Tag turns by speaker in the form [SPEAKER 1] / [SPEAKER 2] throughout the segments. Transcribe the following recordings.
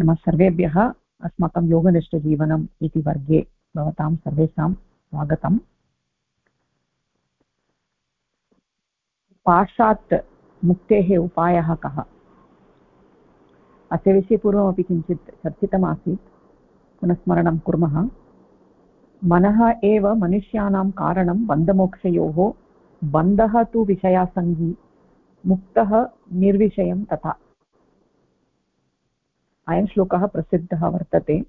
[SPEAKER 1] नमः सर्वेभ्यः। अस्माकं योगनिष्ठजीवनम् इति वर्गे भवतां सर्वेषां स्वागतम्। पाशात् मुक्तेः उपायः कः? अस्य विषये पूर्वमपि किञ्चित् चर्चितमासीत्। पुनः स्मरणं कुर्मः। मनः एव मनुष्याणां कारणं बन्धमोक्षयोः बन्धः तु विषयासङ्गी, मुक्तः निर्विषयं तथा। अयं श्लोकः प्रसिद्धः वर्तते।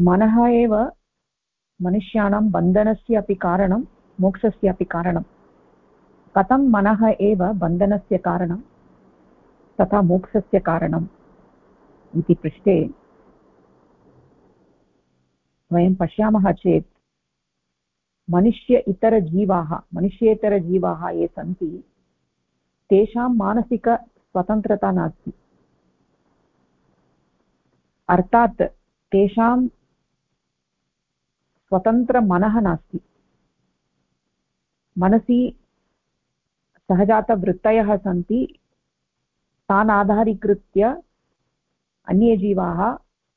[SPEAKER 1] मनः एव मनुष्याणां बन्धनस्य अपि कारणं, मोक्षस्य अपि कारणं। कथं मनः एव बन्धनस्य कारणं, तथा मोक्षस्य कारणम् इति पृष्टे वयं पश्यामः चेत् मनुष्य इतरजीवाः, मनुष्येतरजीवाः ये सन्ति, तेषां मानसिक स्वतन्त्रता नास्ति। अर्थात् तेषां स्वतन्त्रमनः नास्ति। मनसि सहजातवृत्तयः सन्ति, तान् आधारीकृत्य अन्ये जीवाः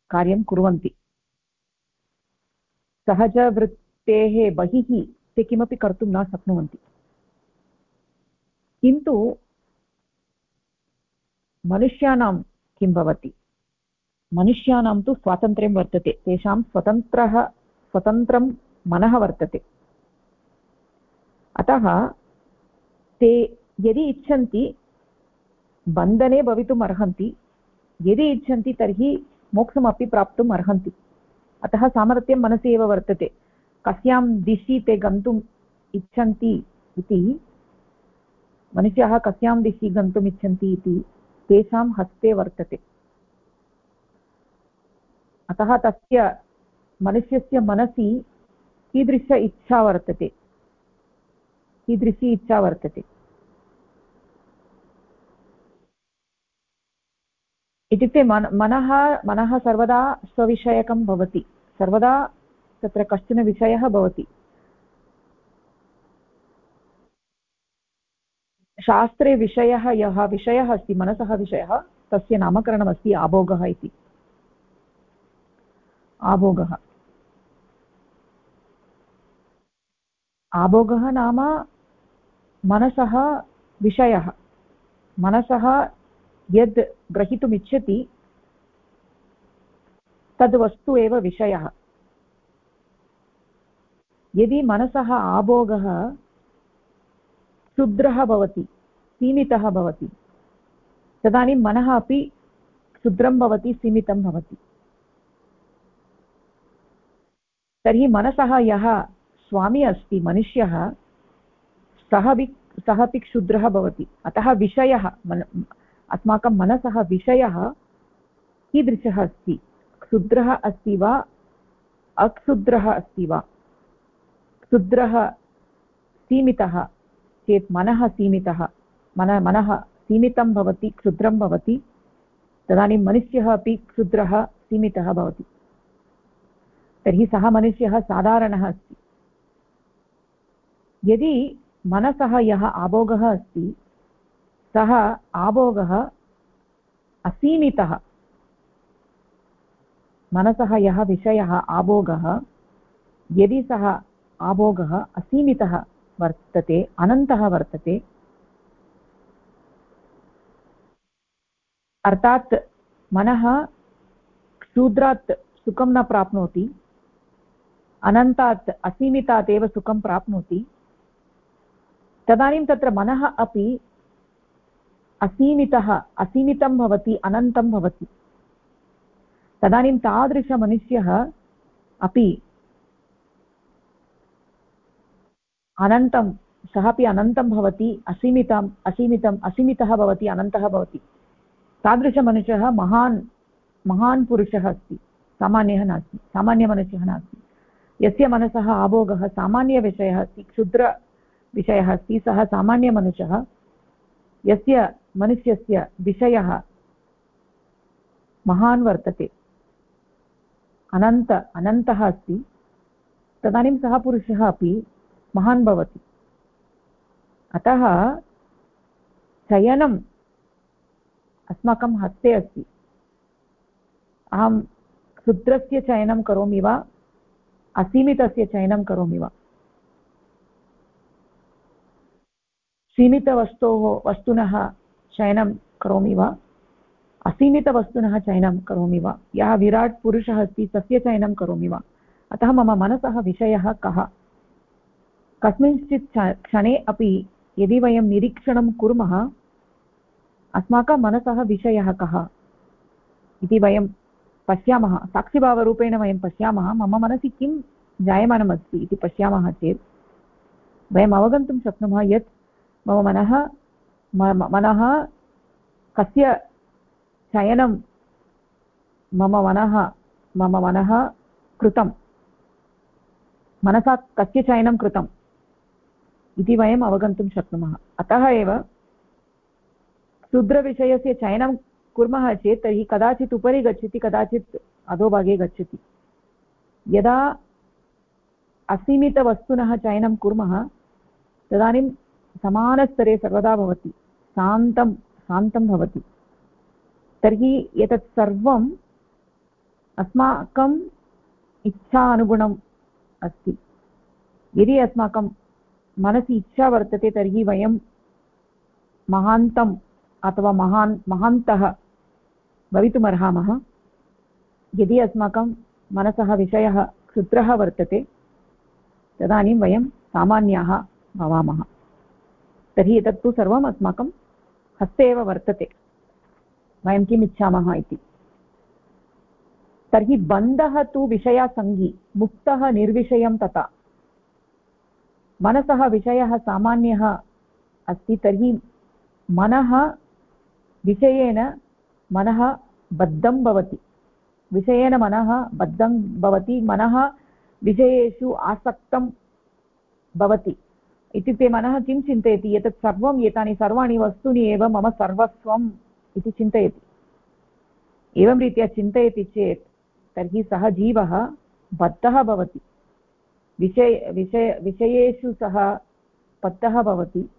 [SPEAKER 1] कार्यं कुर्वन्ति। सहजवृत्तेः बहिः ते किमपि कर्तुं न शक्नुवन्ति। किन्तु मनुष्याणां किं भवति? मनुष्याणां तु स्वातन्त्र्यं वर्तते, तेषां स्वतन्त्रः, स्वतन्त्रं मनः वर्तते। अतः ते यदि इच्छन्ति, बन्धने भवितुम् अर्हन्ति, यदि इच्छन्ति तर्हि मोक्षमपि प्राप्तुम् अर्हन्ति। अतः सामर्थ्यं मनसि एव वर्तते। कस्यां दिशि ते गन्तुम् इच्छन्ति इति, मनुष्याः कस्यां दिशि गन्तुम् इच्छन्ति इति तेषां हस्ते वर्तते। अतः तस्य मनुष्यस्य मनसि कीदृश इच्छा वर्तते? कीदृशी इच्छा वर्तते? इत्युक्ते मन, मनः मनः सर्वदा स्वविषयकं भवति। सर्वदा तत्र कश्चन विषयः भवति। शास्त्रे विषयः यः विषयः अस्ति, मनसः विषयः, तस्य नामकरणमस्ति आभोगः इति। आभोगः। आभोगः नाम मनसः विषयः। मनसः यद् ग्रहीतुमिच्छति, तद् वस्तु एव विषयः। यदि मनसः आभोगः क्षुद्रः भवति, सीमितः भवति। तदानीं मनः अपि क्षुद्रं भवति, सीमितं भवति। तर्हि मनसः यः स्वामी अस्ति, मनुष्यः, सः अपि सः अपि क्षुद्रः भवति। अतः विषयः, मन, अस्माकं मनसः विषयः कीदृशः अस्ति? क्षुद्रः अस्ति वा अक्षुद्रः अस्ति वा? क्षुद्रः सीमितः चेत् मनः सीमितः। मन, मनः सीमितं भवति, क्षुद्रं भवति। तदानीं मनुष्यः अपि क्षुद्रः, सीमितः भवति। तर्हि सः मनुष्यः साधारणः अस्ति। यदि मनसः यः आभोगः अस्ति, सः आभोगः असीमितः, मनसः यः विषयः आभोगः, यदि सः आभोगः असीमितः वर्तते, अनन्तः वर्तते। अर्थात् मनः शूद्रात् सुखं न प्राप्नोति, अनन्तात् असीमितात् एव सुखं प्राप्नोति। तदानीं तत्र मनः अपि असीमितः, असीमितं भवति, अनन्तं भवति। तदानीं तादृशमनुष्यः अपि अनन्तं, सः अपि अनन्तं भवति, असीमितम् असीमितम्, असीमितः भवति, अनन्तः भवति। तादृशमनुष्यः महान् महान् पुरुषः अस्ति, सामान्यः नास्ति, सामान्यमनुष्यः नास्ति। यस्य मनसः आभोगः सामान्यविषयः अस्ति, क्षुद्रविषयः अस्ति, सः सामान्यमनुष्यः। यस्य मनुष्यस्य विषयः महान् वर्तते, अनन्त, अनन्तः अस्ति, तदानीं सः पुरुषः अपि महान् भवति। अतः चयनं अस्माकं हस्ते अस्ति। अहं क्षुद्रस्य चयनं करोमि वा, असीमितस्य चयनं करोमि वा? सीमितवस्तोः, वस्तुनः चयनं करोमि वा? असीमितवस्तुनः चयनं करोमि वा? यः विराट् पुरुषः अस्ति, तस्य चयनं करोमि वा? अतः मम मनसः विषयः कः? कस्मिंश्चित् क्षणे अपि यदि वयं निरीक्षणं कुर्मः, अस्माकं मनसः विषयः कः इति वयं पश्यामः। साक्षिभावरूपेण वयं पश्यामः, मम मनसि किं जायमानमस्ति इति पश्यामः चेत्, वयम् अवगन्तुं शक्नुमः यत् मम मनः मनः कस्य चयनं मम मनः मम मनः कृतं। मनसा कस्य चयनं कृतम् इति वयम् अवगन्तुं शक्नुमः। अतः एव शूद्रविषयस्य चयनं कुर्मः चेत् तर्हि कदाचित् उपरि गच्छति, कदाचित् अधोभागे गच्छति। यदा असीमितवस्तुनः चयनं कुर्मः, तदानीं समानस्तरे सर्वदा भवति, शान्तं शान्तं भवति। तर्हि एतत् सर्वम् अस्माकम् इच्छानुगुणम् अस्ति। यदि अस्माकं मनसि इच्छा वर्तते तर्हि वयं महान्तम् अथवा महान्, महान्तः भवितुमर्हामः। यदि अस्माकं मनसः, विषयः क्षुद्रः वर्तते, तदानीं वयं सामान्याः भवामः। तर्हि एतत्तु सर्वम् अस्माकं हस्ते एव वर्तते। वयं किम् इच्छामः इति। तर्हि बन्धः तु विषयासङ्गी, मुक्तः निर्विषयं तथा। मनसः विषयः सामान्यः अस्ति, तर्हि मनः विषयेन मनः बद्धं भवति। विषयेन मनः बद्धं भवति, मनः विषयेषु आसक्तं भवति। इत्युक्ते मनः किं चिन्तयति? एतत् सर्वम् एतानि सर्वाणि वस्तूनि एव मम सर्वस्वम् इति चिन्तयति। एवं रीत्या चिन्तयति चेत् तर्हि सः जीवः बद्धः भवति। विषय विषय, विषयेषु सः बद्धः भवति।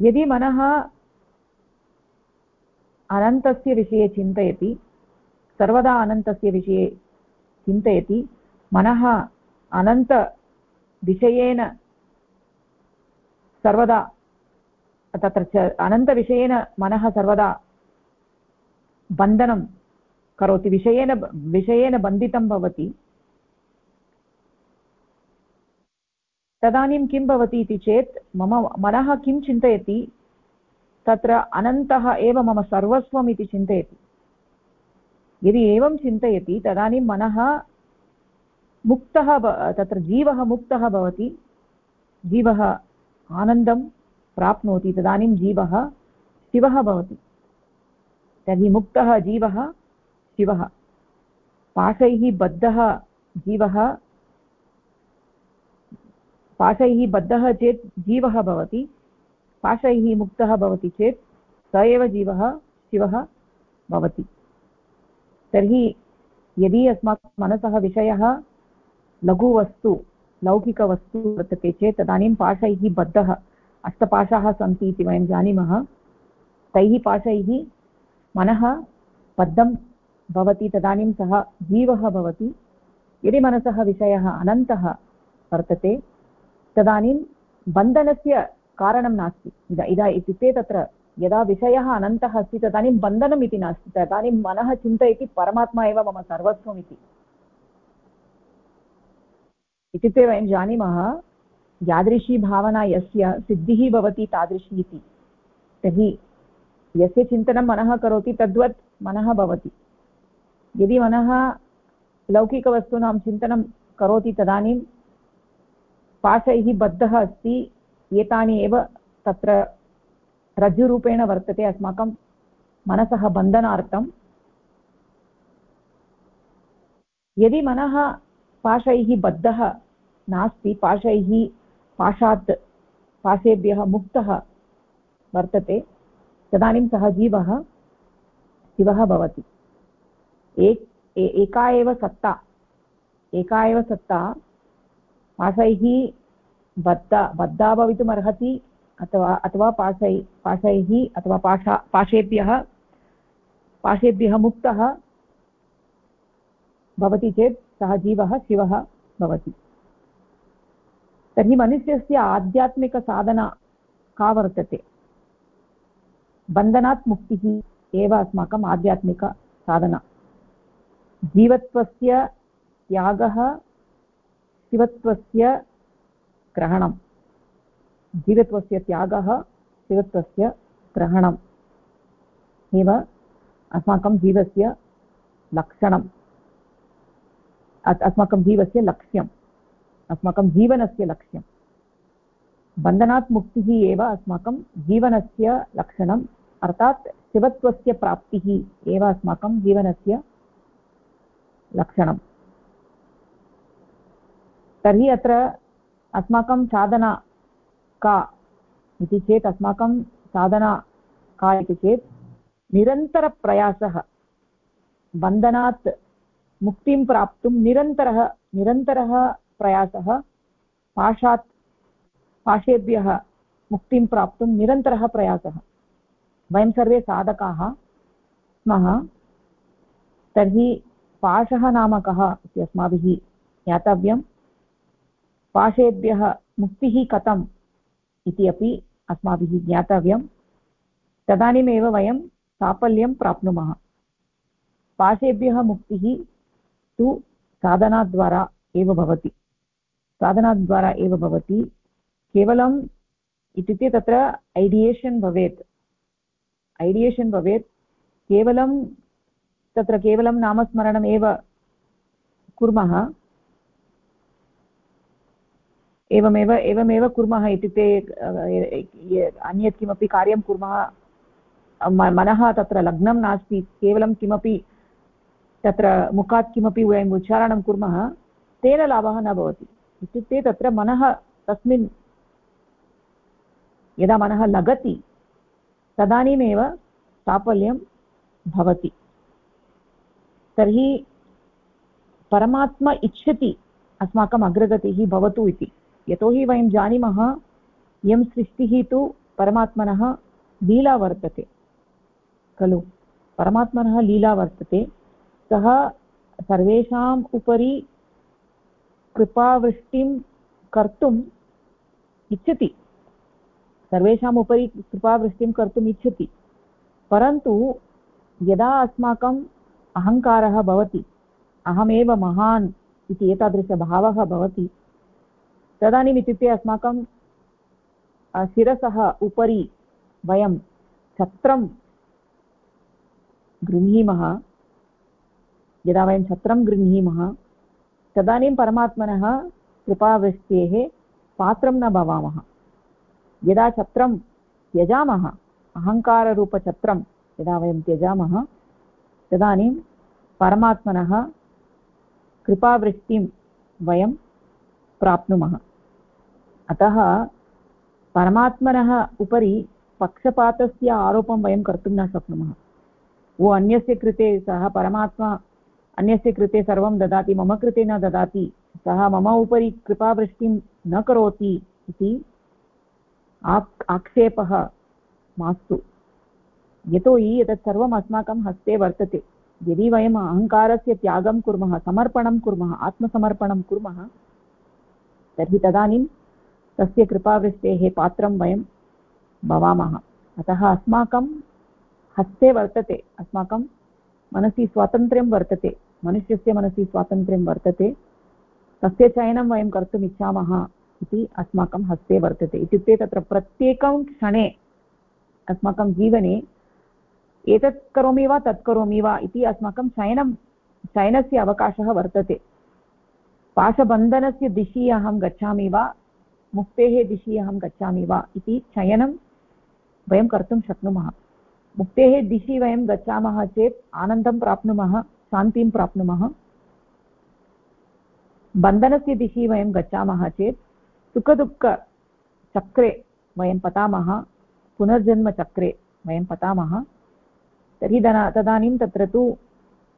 [SPEAKER 1] यदि मनः अनन्तस्य विषये चिन्तयति, सर्वदा अनन्तस्य विषये चिन्तयति, मनः अनन्तविषयेन सर्वदा, तत्र च अनन्तविषयेन मनः सर्वदा बन्धनं करोति, विषयेन विषयेन बन्धितं भवति। तदानीं किं भवति इति चेत् मम मनः किं चिन्तयति, तत्र अनन्तः एव मम सर्वस्वम् इति चिन्तयति। यदि एवं चिन्तयति, तदानीं मनः मुक्तः तत्र जीवः मुक्तः भवति, जीवः आनन्दं प्राप्नोति, तदानीं जीवः शिवः भवति। तर्हि मुक्तः जीवः शिवः। पाशैः बद्धः जीवः पाशैः बद्धः चेत् जीवः भवति, पाशैः मुक्तः भवति चेत् स एव जीवः, शिवः भवति। तर्हि यदि अस्माकं मनसः विषयः लघुवस्तु, लौकिकवस्तु वर्तते चेत् तदानीं पाशैः बद्धः, अष्टपाशाः सन्ति इति वयं जानीमः, तैः पाशैः मनः बद्धं भवति, तदानीं सः जीवः भवति। यदि मनसः विषयः अनन्तः वर्तते तदानीं बन्धनस्य कारणं नास्ति। इद इत्युक्ते तत्र यदा विषयः अनन्तः अस्ति, तदानीं बन्धनम् इति नास्ति। तदानीं मनः चिन्तयति, परमात्मा एव मम सर्वस्वम् इति इत्युक्ते वयं जानीमः, यादृशी भावना यस्य सिद्धिः भवति तादृशी इति। तर्हि यस्य चिन्तनं मनः करोति, तद्वत् मनः भवति। यदि मनः लौकिकवस्तूनां चिन्तनं करोति, तदानीं पाशैः बद्धः अस्ति, एतानि एव तत्र रज्जुरूपेण वर्तते अस्माकं मनसः बन्धनार्थं। यदि मनः पाशैः बद्धः नास्ति, पाशैः पाशात्, पाशेभ्यः मुक्तः वर्तते, तदानीं सः जीवः शिवः भवति। एक एका एव सत्ता, एका एव सत्ता पाशैः बद्धा बद्धा भवितुम् अर्हति, अथवा अथवा पाशै पाशैः अथवा पाशा, पाशेभ्यः पाशेभ्यः मुक्तः भवति चेत् सः जीवः शिवः भवति। तर्हि मनुष्यस्य आध्यात्मिकसाधना का वर्तते? बन्धनात् मुक्तिः एव अस्माकम् आध्यात्मिकसाधना। जीवत्वस्य त्यागः शिवत्वस्य ग्रहणं जीवत्वस्य त्यागः, शिवत्वस्य ग्रहणम्। एव अस्माकं जीवस्य लक्षणम्। अस्माकं जीवस्य लक्ष्यम्। अस्माकं जीवनस्य लक्ष्यं बन्धनात् मुक्तिः एव अस्माकं जीवनस्य लक्षणम्। अर्थात् शिवत्वस्य प्राप्तिः एव अस्माकं जीवनस्य लक्षणम्। तर्हि अत्र अस्माकं साधना का इति चेत्, अस्माकं साधना का इति चेत्, निरन्तरप्रयासः, बन्धनात् मुक्तिं प्राप्तुं निरन्तरः निरन्तरः प्रयासः, पाशात्, पाशेभ्यः मुक्तिं प्राप्तुं निरन्तरः प्रयासः। वयं सर्वे साधकाः स्मः। तर्हि पाशः नाम कः इति अस्माभिः ज्ञातव्यं पाशेभ्यः मुक्तिः कथम् इति अपि अस्माभिः ज्ञातव्यं तदानीमेव वयं साफल्यं प्राप्नुमः। पाशेभ्यः मुक्तिः तु साधनाद्वारा एव भवति। साधनाद्वारा एव भवति। केवलम् इत्युक्ते तत्र ऐडियेशन् भवेत्। ऐडियेशन् भवेत्। केवलं तत्र केवलं नामस्मरणमेव कुर्मः। एवमेव एवमेव कुर्मः इत्युक्ते अन्यत् किमपि कार्यं कुर्मः मनः तत्र लग्नं नास्ति, केवलं किमपि तत्र मुखात् किमपि वयम् उच्चारणं कुर्मः, तेन लाभः न भवति। इत्युक्ते तत्र मनः तस्मिन्, यदा मनः लगति, तदानीमेव साफल्यं भवति। तर्हि परमात्मा इच्छति अस्माकम् अग्रगतिः भवतु इति। यतोहि वयं जानीमः इयं सृष्टिः तु परमात्मनः लीला वर्तते। खलु? परमात्मनः लीला वर्तते। सः सर्वेषाम् उपरि कृपावृष्टिं कर्तुम् इच्छति। सर्वेषाम् उपरि कृपावृष्टिं कर्तुम् इच्छति। परन्तु यदा अस्माकम् अहङ्कारः भवति, अहमेव महान् इति एतादृशभावः भवति तदानीम् इत्युक्ते अस्माकं शिरसः उपरि वयं छत्रं गृह्णीमः, यदा वयं छत्रं गृह्णीमः, तदानीं परमात्मनः कृपावृष्टेः पात्रं न भवामः। यदा छत्रं त्यजामः, अहङ्काररूपछत्रं यदा वयं त्यजामः, तदानीं परमात्मनः कृपावृष्टिं वयं प्राप्नुमः। अतः परमात्मनः उपरि पक्षपातस्य आरोपं वयं कर्तुं न शक्नुमः। वो अन्यस्य कृते सः परमात्मा अन्यस्य कृते सर्वं ददाति, मम कृते न ददाति, सः मम उपरि कृपावृष्टिं न करोति इति आक्षेपः मास्तु। यतोहि एतत् सर्वम् अस्माकं हस्ते वर्तते। यदि वयम् अहङ्कारस्य त्यागं कुर्मः, समर्पणं कुर्मः, आत्मसमर्पणं कुर्मः तर्हि तदानीं तस्य कृपावृष्टेः पात्रं वयं भवामः। अतः अस्माकं हस्ते वर्तते, अस्माकं मनसि स्वातन्त्र्यं वर्तते, मनुष्यस्य मनसि स्वातन्त्र्यं वर्तते, तस्य चयनं वयं कर्तुम् इच्छामः इति अस्माकं हस्ते वर्तते। इत्युक्ते तत्र प्रत्येकं क्षणे अस्माकं जीवने एतत् करोमि वा तत् करोमि वा इति अस्माकं चयनं, चयनस्य अवकाशः वर्तते। पाशबन्धनस्य दिशि अहं गच्छामि वा? मुक्तेः दिशि अहं गच्छामि वा? इति चयनं वयं कर्तुं शक्नुमः। मुक्तेः दिशि वयं गच्छामः चेत् आनन्दं प्राप्नुमः, शान्तिं प्राप्नुमः। बन्धनस्य दिशि वयं गच्छामः चेत् सुखदुःखचक्रे वयं पतामः, पुनर्जन्मचक्रे वयं पतामः। तर्हि दना, तदानीं तत्र तु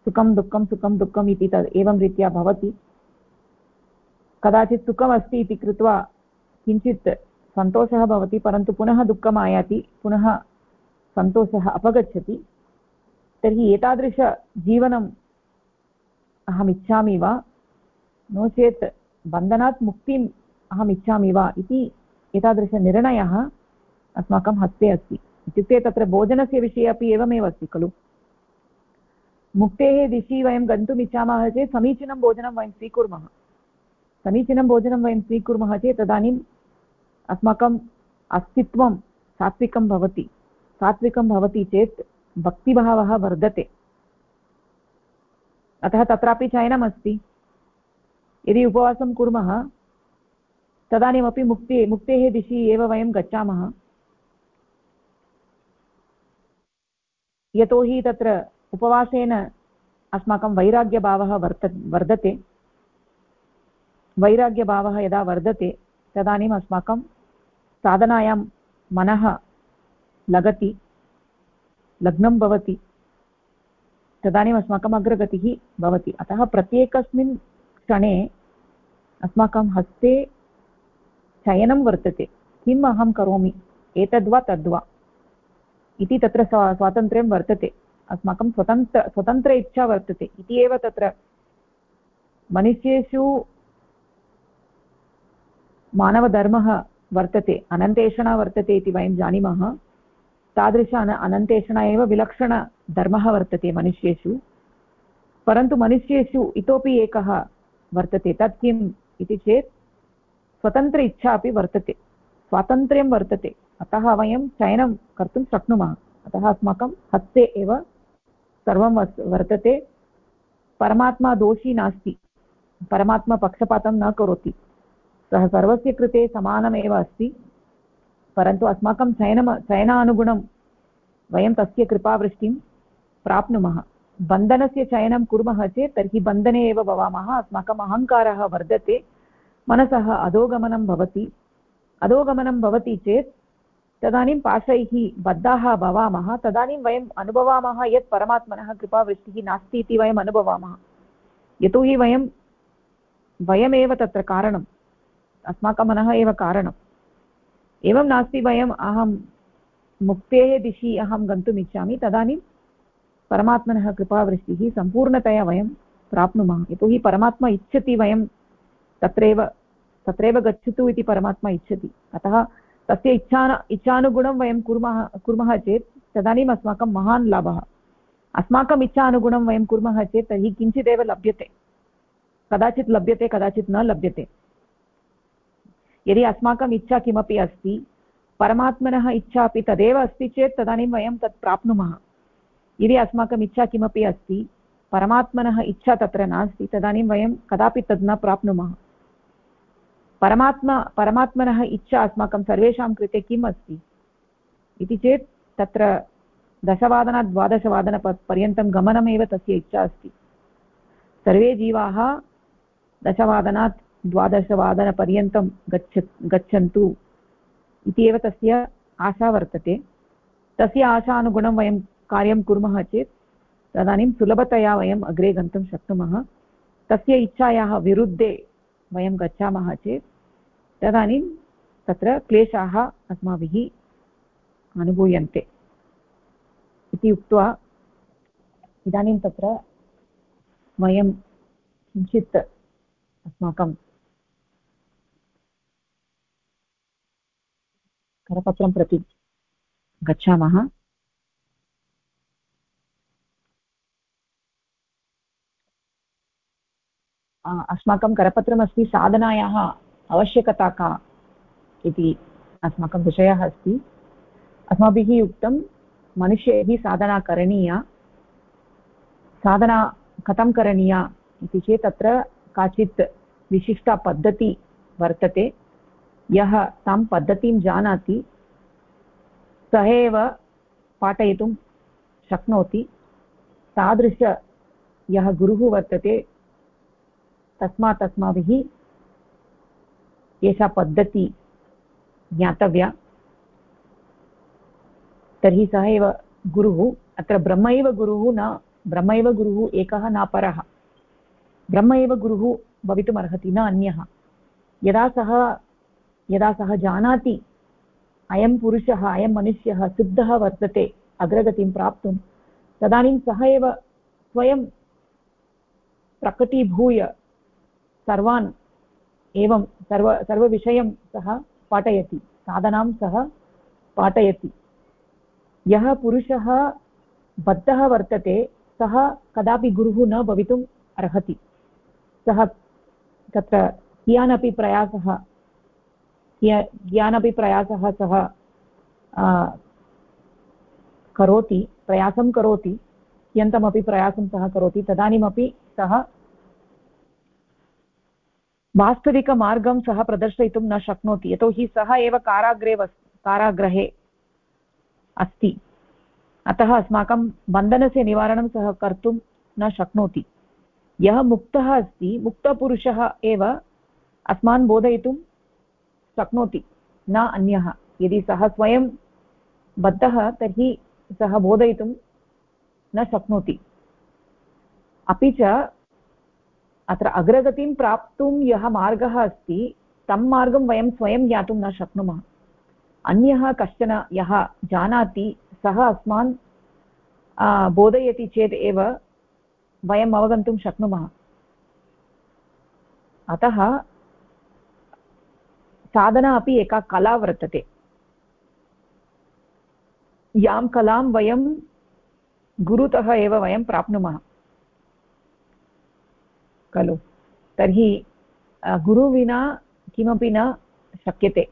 [SPEAKER 1] सुखं दुःखं सुखं दुःखम् इति एवं रीत्या भवति। कदाचित् सुखमस्ति इति कृत्वा किञ्चित् सन्तोषः भवति, परन्तु पुनः दुःखम् आयाति, पुनः सन्तोषः अपगच्छति। तर्हि एतादृशजीवनम् अहम् इच्छामि वा? नो चेत् बन्धनात् मुक्तिम् अहम् इच्छामि वा इति एतादृशनिर्णयः अस्माकं हस्ते अस्ति। इत्युक्ते तत्र भोजनस्य विषये अपि एवमेव अस्ति खलु। मुक्तेः दिशि वयं गन्तुम् चेत् समीचीनं भोजनं वयं स्वीकुर्मः। समीचीनं भोजनं वयं स्वीकुर्मः चेत् तदानीम् अस्माकम् अस्तित्वं सात्विकं भवति। सात्विकं भवति चेत् भक्तिभावः वर्धते। अतः तत्रापि चयनमस्ति। यदि उपवासं कुर्मः, तदानीमपि मुक्ति, मुक्तेः दिशि एव वयं गच्छामः। यतोहि तत्र उपवासेन अस्माकं वैराग्यभावः वर्त, वर्धते। वैराग्यभावः यदा वर्धते, तदानीम् अस्माकं साधनायां मनः लगति, लग्नं भवति, तदानीम् अस्माकम् अग्रगतिः भवति। अतः प्रत्येकस्मिन् क्षणे अस्माकं हस्ते चयनं वर्तते। किम् अहं करोमि? एतद्वा तद्वा। इति तत्र स्वातन्त्र्यं वर्तते। अस्माकं स्वतन्त्र स्वतन्त्र इच्छा वर्तते। इति एव तत्र मनुष्येषु मानवधर्मः वर्तते, अनन्तेषणा वर्तते इति वयं जानीमः। तादृश अन अनन्तेषणा एव विलक्षणधर्मः वर्तते मनुष्येषु। परन्तु मनुष्येषु इतोपि एकः वर्तते, तत् किम् इति चेत् स्वतन्त्र इच्छा अपि वर्तते, स्वातन्त्र्यं वर्तते। अतः वयं चयनं कर्तुं शक्नुमः। अतः अस्माकं हस्ते एव सर्वं वर्तते। परमात्मा दोषी नास्ति, परमात्मा पक्षपातं न करोति। सः सर्वस्य कृते समानमेव अस्ति, परन्तु अस्माकं चयनं चयनानुगुणं वयं तस्य कृपावृष्टिं प्राप्नुमः। बन्धनस्य चयनं कुर्मः चेत् तर्हि बन्धने एव भवामः, अस्माकम् अहङ्कारः वर्धते, मनसः अधोगमनं भवति। अधोगमनं भवति चेत् तदानीं पाशैः बद्धाः भवामः, तदानीं वयम् अनुभवामः यत् परमात्मनः कृपावृष्टिः नास्ति इति वयम् अनुभवामः। यतोहि वयं, वयमेव तत्र कारणम्। अस्माकं मनः एव कारणम्। एवं नास्ति वयम् अहं मुक्तेः दिशि अहं गन्तुम् इच्छामि, तदानीं परमात्मनः कृपावृष्टिः सम्पूर्णतया वयं प्राप्नुमः। यतोहि परमात्मा इच्छति वयं तत्रैव तत्रैव गच्छतु इति परमात्मा इच्छति। अतः तस्य इच्छा इच्छानुगुणं वयं कुर्मः कुर्मः चेत् तदानीम् अस्माकं महान् लाभः। अस्माकम् इच्छानुगुणं वयं कुर्मः चेत् तर्हि किञ्चिदेव लभ्यते। कदाचित् लभ्यते, कदाचित् न लभ्यते। यदि अस्माकम् इच्छा किमपि अस्ति, परमात्मनः इच्छा अपि तदेव अस्ति चेत् तदानीं वयं तत् प्राप्नुमः। यदि अस्माकम् इच्छा किमपि अस्ति, परमात्मनः इच्छा तत्र नास्ति, तदानीं वयं कदापि तद् न प्राप्नुमः। परमात्मा, परमात्मनः इच्छा अस्माकं सर्वेषां कृते किम् अस्ति? इति चेत् तत्र दशवादनात् द्वादशवादनपर्यन्तं गमनमेव तस्य इच्छा अस्ति। सर्वे जीवाः दशवादनात् द्वादशवादनपर्यन्तं गच्छ, गच्छन्तु इति एव तस्य आशा वर्तते। तस्य आशानुगुणं वयं कार्यं कुर्मः चेत् तदानीं सुलभतया वयम् अग्रे गन्तुं शक्नुमः। तस्य इच्छायाः विरुद्धे वयं गच्छामः चेत् तदानीं तत्र क्लेशाः अस्माभिः अनुभूयन्ते। इति उक्त्वा इदानीं तत्र वयं किञ्चित् अस्माकं करपत्रं प्रति गच्छामः। अस्माकं करपत्रमस्ति, साधनायाः आवश्यकता का इति अस्माकं विषयः अस्ति। अस्माभिः उक्तं, मनुष्यैः साधना करणीया, साधना कथं करणीया इति चेत् तत्र काचित् विशिष्टा पद्धतिः वर्तते। यः तां पद्धतिं जानाति सः एव पाठयितुं शक्नोति। तादृश यः गुरुः वर्तते, तस्मात् अस्माभिः एषा पद्धतिः ज्ञातव्या। तर्हि सः एव गुरुः, अत्र ब्रह्म एव गुरुः न ब्रह्म एव गुरुः एकः न परः। ब्रह्म एव गुरुः भवितुमर्हति न अन्यः। यदा सः यदा सः जानाति, अयं पुरुषः, अयं मनुष्यः सिद्धः वर्तते, अग्रगतिं प्राप्तुं, तदानीं सः एव स्वयं प्रकटीभूय सर्वान् एवं सर्व, सर्वविषयं सः पाठयति, साधनां सः पाठयति। यः पुरुषः बद्धः वर्तते, सः कदापि गुरुः न भवितुम् अर्हति। सः तत्र कियानपि प्रयासः कियानपि प्रयासः सः करोति, प्रयासं करोति कियन्तमपि प्रयासं सः करोति, तदानीमपि सः वास्तविकमार्गं सः प्रदर्शयितुं न शक्नोति यतोहि सः एव काराग्रे वस् कारागृहे अस्ति। अतः अस्माकं बन्धनस्य निवारणं सः कर्तुं न शक्नोति। यः मुक्तः अस्ति, मुक्तपुरुषः एव अस्मान् बोधयितुं शक्नोति, न अन्यः। यदि सः स्वयं बद्धः, तर्हि सः बोधयितुं न शक्नोति। अपि च अत्र अग्रगतिं प्राप्तुं यः मार्गः अस्ति, तं मार्गं वयं स्वयं ज्ञातुं न शक्नुमः। अन्यः कश्चन यः जानाति, सः अस्मान् बोधयति चेत् एव वयम् अवगन्तुं शक्नुमः। अतः साधना अपि एका कला वर्तते। यां कलां वयं गुरुतः एव वयं प्राप्नुमः। खलु। तर्हि गुरुविना किमपि न शक्यते।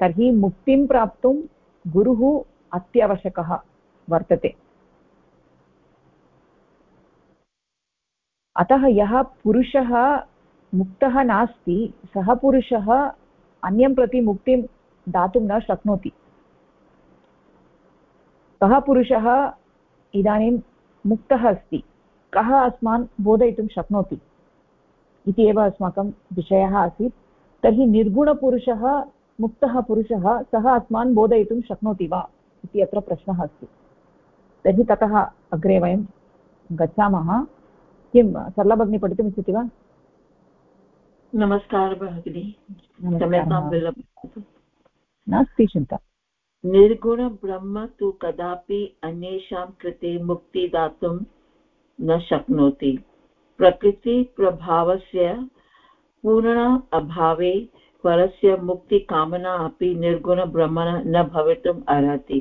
[SPEAKER 1] तर्हि मुक्तिं प्राप्तुं गुरुः अत्यावश्यकः वर्तते। अतः यः पुरुषः मुक्तः नास्ति, सः पुरुषः अन्यं प्रति मुक्तिं दातुं न शक्नोति। कः पुरुषः इदानीं मुक्तः अस्ति? कः अस्मान् बोधयितुं शक्नोति? इति एव अस्माकं विषयः आसीत्। तर्हि निर्गुणपुरुषः, मुक्तः पुरुषः सः अस्मान् बोधयितुं शक्नोति वा इति अत्र प्रश्नः अस्ति। तर्हि ततः अग्रे वयं गच्छामः। किं, सरलभगिनी पठितुमिच्छति वा?
[SPEAKER 2] नमस्कारः भगिनि।
[SPEAKER 1] नास्ति चिन्ता।
[SPEAKER 2] निर्गुणब्रह्म तु कदापि अन्येषां कृते मुक्ति दातुं न शक्नोति। प्रकृतिप्रभावस्य पूर्ण अभावे परस्य मुक्तिकामना अपि निर्गुणब्रह्मण न भवितुम् अर्हति।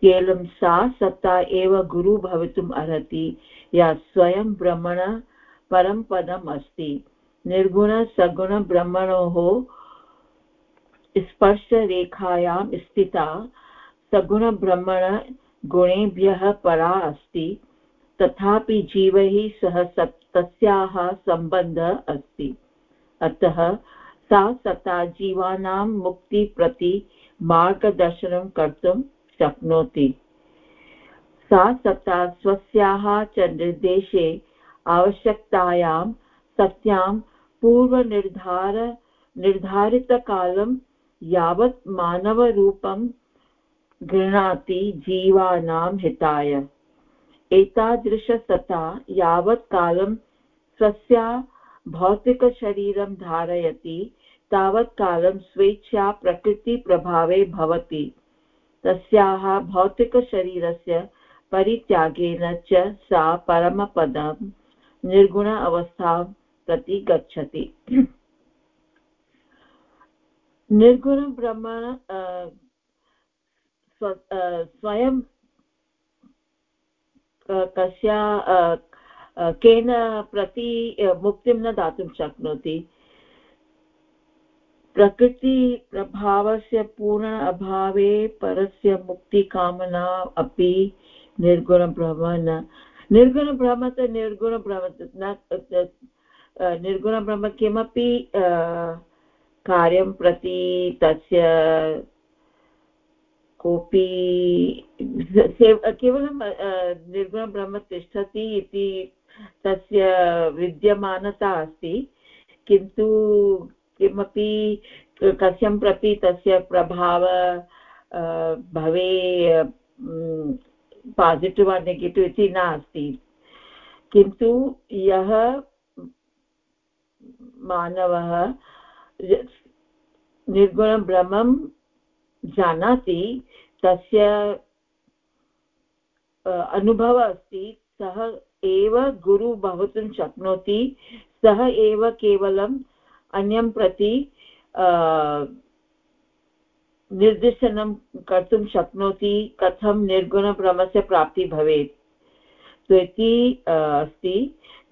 [SPEAKER 2] केवलं सा सत्ता एव गुरु भवितुम् अर्हति या स्वयं ब्रह्मण परं पदम् अस्ति। निर्गुणसगुणब्रह्मणोः स्पर्शरेखायां स्थिता। सगुणब्रह्मण गुणेभ्यः परा अस्ति। तथापि जीवैः सह तस्याः सम्बन्धः अस्ति। अतः सा सता जीवानां मुक्ति प्रति मार्गदर्शनं कर्तुं शक्नोति। सा सत्ता स्वस्याः च निर्देशे आवश्यकतायां सत्यां पूर्वनिर्धार, निर्धारितकालं यावत् मानवरूपं गृह्णाति जीवानां हिताय। एतादृशसता यावत् कालं स्वस्य भौतिकशरीरं धारयति, तावत् कालं स्वेच्छा प्रकृतिप्रभावे भवति। तस्याः भौतिकशरीरस्य परित्यागेन च सा परमपदं निर्गुण अवस्थां प्रति गच्छति। निर्गुणब्रह्म स्वयं कस्या केन प्रति मुक्तिं न दातुं शक्नोति। प्रकृतिप्रभावस्य पूर्ण अभावे परस्य मुक्तिकामना अपि निर्गुणब्रह्म न। निर्गुणब्रह्म तु निर्गुणब्रह्म निर्गुणब्रह्म किमपि कार्यं प्रति तस्य कोऽपि केवलं निर्गुणब्रह्म तिष्ठति इति तस्य विद्यमानता अस्ति, किन्तु किमपि कस्यं प्रति तस्य प्रभाव भवे पासिटिव् वा नेगेटिव् इति नास्ति। किन्तु यः मानवः निर्गुणब्रह्मं जानाति, तस्य अनुभवः अस्ति, सः एव गुरु भवितुं शक्नोति, सः एव केवलम् अन्यं प्रति निर्देशनं कर्तुं शक्नोति, कथं निर्गुणब्रह्मस्य प्राप्तिः भवेत्। तो इति अस्ति।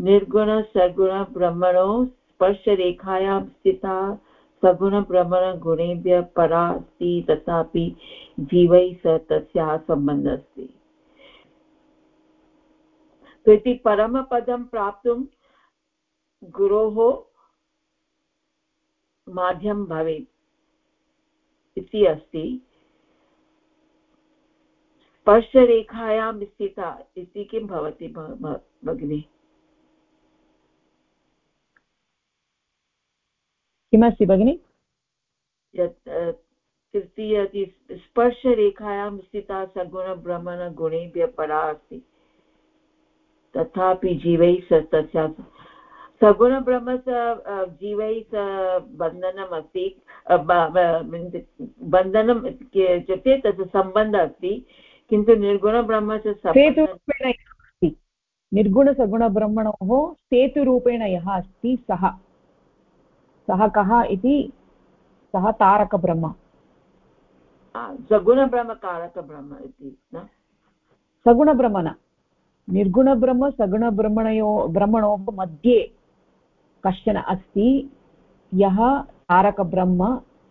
[SPEAKER 2] निर्गुणसगुणब्रह्मणो स्पर्शरेखायां स्थिता सगुणभ्रमणगुणेभ्यः परा अस्ति, तथापि जीवैः सह तस्याः सम्बन्धः अस्ति। तो इति परमपदं प्राप्तुं गुरोः माध्यं भवेत् इति अस्ति। स्पर्शरेखायां स्थिता इति किं भवति भगिनि?
[SPEAKER 1] किमस्ति भगिनि?
[SPEAKER 2] यत् तृतीय स्पर्शरेखायां स्थिता सगुणभ्रमणगुणेभ्यः परा अस्ति। तथापि जीवैः स तस्या सगुणब्रह्मस्य जीवैः स बन्धनम् अस्ति बन्धनं इत्युक्ते तस्य सम्बन्धः अस्ति किन्तु
[SPEAKER 1] सेतुरूपेण अस्ति। निर्गुणसगुणब्रह्मणोः सेतुरूपेण यः अस्ति सः। सः कः इति? सः तारकब्रह्म।
[SPEAKER 2] सगुणब्रह्मकारकब्रह्म इति
[SPEAKER 1] सगुणब्रह्म न निर्गुणब्रह्म सगुणब्रह्मणयो ब्रह्मणोः मध्ये कश्चन अस्ति? यः तारकब्रह्म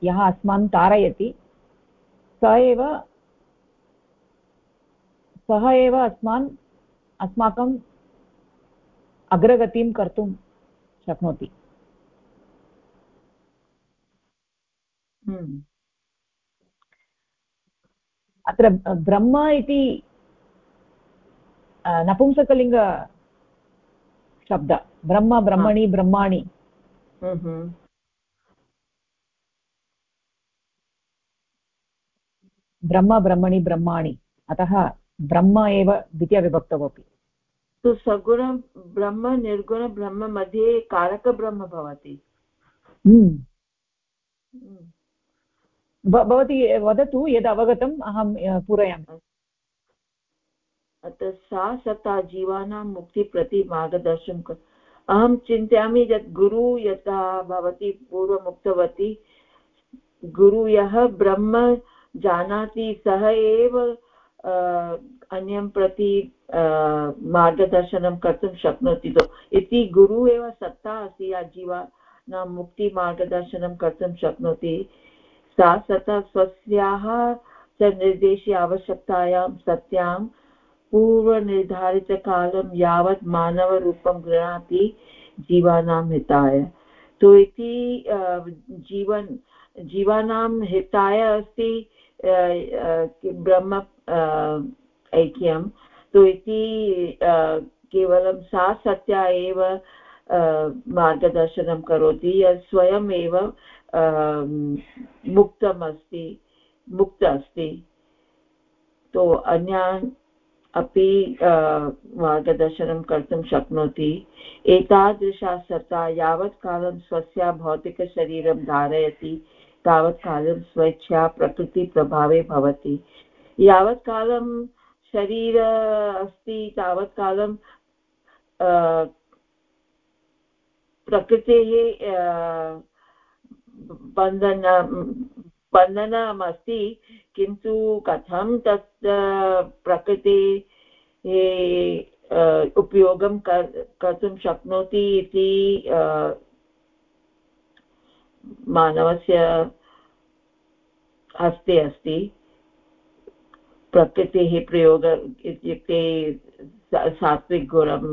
[SPEAKER 1] यः अस्मान् तारयति स एव सः एव अस्मान् अस्माकम् अग्रगतिं कर्तुं शक्नोति। अत्र ब्रह्म इति नपुंसकलिङ्ग शब्द। ब्रह्म ब्रह्मणि ब्रह्माणि। ब्रह्म ब्रह्मणि ब्रह्माणि। अतः ब्रह्म एव द्वितीयविभक्तौ अपि
[SPEAKER 2] तु सगुण ब्रह्म निर्गुण ब्रह्म मध्ये कारकब्रह्म भवति।
[SPEAKER 1] हम्म। हम्म। भवती वदतु यद् अवगतम् अहं पूरयामि।
[SPEAKER 2] अतः सा सता जीवानां मुक्तिप्रति मार्गदर्शनं अहं चिन्तयामि यत् गुरु यथा भवती पूर्वम् उक्तवती गुरु यः ब्रह्म जानाति, सः एव अन्यं प्रति मार्गदर्शनं कर्तुं शक्नोति तो। इति गुरु एव सत्ता अस्ति, या जीवानां मुक्तिमार्गदर्शनं कर्तुं शक्नोति। सा सता स्वस्याः च निर्देशे आवश्यकतायां सत्यां पूर्वनिर्धारितकालं यावत् मानवरूपं गृह्णाति जीवानां हिताय। तो इति जीवन, जीवानां हिताय अस्ति ब्रह्म ऐक्यं। तो इति केवलं सा सत्या एव मार्गदर्शनं करोति यत् स्वयम् एव मुक्तम् अस्ति मुक्त अस्ति तो अन्यान् अपि मार्गदर्शनं कर्तुं शक्नोति। एतादृशा सत्ता यावत् कालं स्वस्य भौतिकशरीरं धारयति, तावत् कालं स्वेच्छा प्रकृतिप्रभावे भवति। यावत् कालं शरीर अस्ति, तावत् कालं प्रकृतेः बन्धन, बन्धनम् अस्ति, किन्तु कथं तत् प्रकृते उपयोगं कर्तुं शक्नोति इति मानवस्य हस्ते अस्ति। प्रकृतेः प्रयोग इत्युक्ते सात्विकगुणं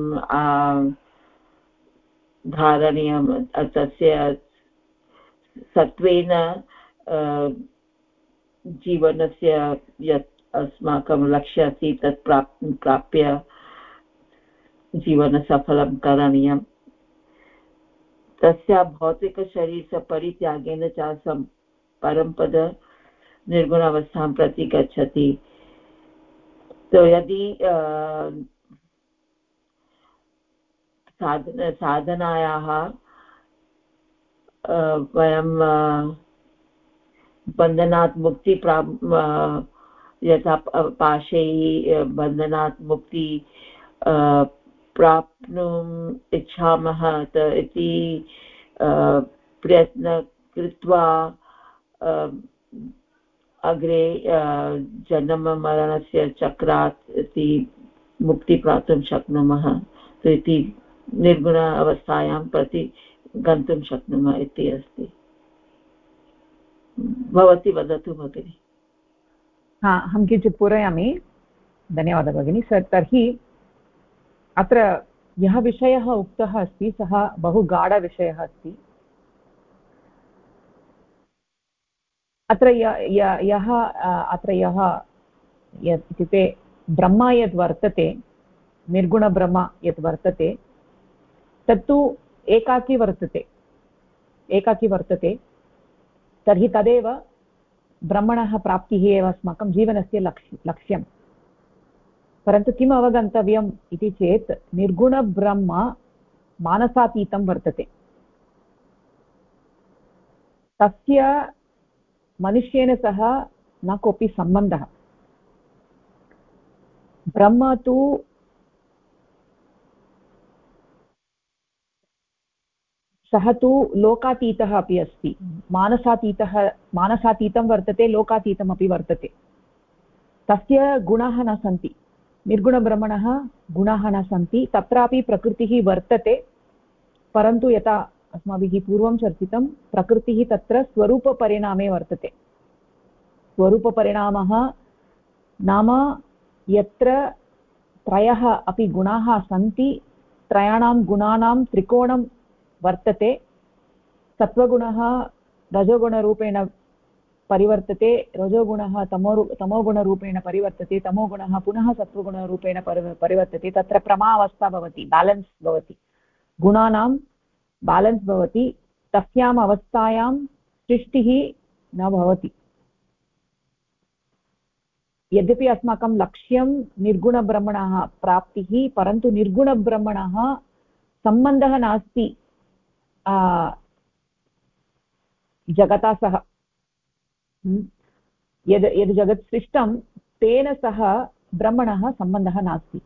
[SPEAKER 2] धारणीयं तस्य सत्त्वेन जीवनस्य यत् अस्माकं लक्ष्यम् अस्ति तत् प्राप्, प्राप्य जीवनसफलं करणीयम् तस्य भौतिकशरीरस्य परित्यागेन च सं, परम्पद निर्गुणावस्थां प्रति गच्छति। तो यदि साधन, साधनायाः वयं बन्धनात् मुक्ति प्रा यथा पाशैः बन्धनात् मुक्ति प्राप्नुम् इच्छामः इति प्रयत्न कृत्वा अग्रे जन्ममरणस्य चक्रात् इति मुक्ति प्राप्तुं शक्नुमः। इति निर्गुण अवस्थायां प्रति गन्तुं शक्नुमः इति अस्ति। भवती वदतु भगिनि।
[SPEAKER 1] हा, अहं किञ्चित् पूरयामि। धन्यवादः भगिनि। सर् तर्हि अत्र यः विषयः उक्तः अस्ति, सः बहु गाढविषयः अस्ति। अत्र यः अत्र यः इत्युक्ते ब्रह्म यद् निर्गुणब्रह्म यत् वर्तते, तत्तु एकाकी वर्तते। एकाकी वर्तते। तर्हि तदेव ब्रह्मणः प्राप्तिः एव अस्माकं जीवनस्य लक्ष्य लक्ष्यं परन्तु किम् अवगन्तव्यम् इति चेत् निर्गुणब्रह्म मानसातीतं वर्तते। तस्य मनुष्येन सह न कोऽपि सम्बन्धः। ब्रह्म तु सः तु लोकातीतः अपि अस्ति। मानसातीतः, मानसातीतं वर्तते, लोकातीतमपि वर्तते। तस्य गुणाः न सन्ति। निर्गुणब्रह्मणः गुणाः न सन्ति। तत्रापि प्रकृतिः वर्तते। परन्तु यथा अस्माभिः पूर्वं चर्चितं, प्रकृतिः तत्र स्वरूपपरिणामे वर्तते। स्वरूपपरिणामः नाम यत्र त्रयः अपि गुणाः सन्ति, त्रयाणां गुणानां त्रिकोणं वर्तते, सत्त्वगुणः रजोगुणरूपेण परिवर्तते, रजोगुणः तमो तमोगुणरूपेण परिवर्तते, तमोगुणः पुनः सत्त्वगुणरूपेण परिवर्तते, तत्र प्रमावस्था भवति बेलेन्स् भवति। गुणानां बेलेन्स् भवति, तस्याम् अवस्थायां सृष्टिः न भवति। यद्यपि अस्माकं लक्ष्यं निर्गुणब्रह्मणः, प्राप्तिः, परन्तु निर्गुणब्रह्मणः सम्बन्धः नास्ति। जगता सह। हम्म। यद् यद् जगत् सृष्टं तेन सह ब्रह्मणः सम्बन्धः नास्ति।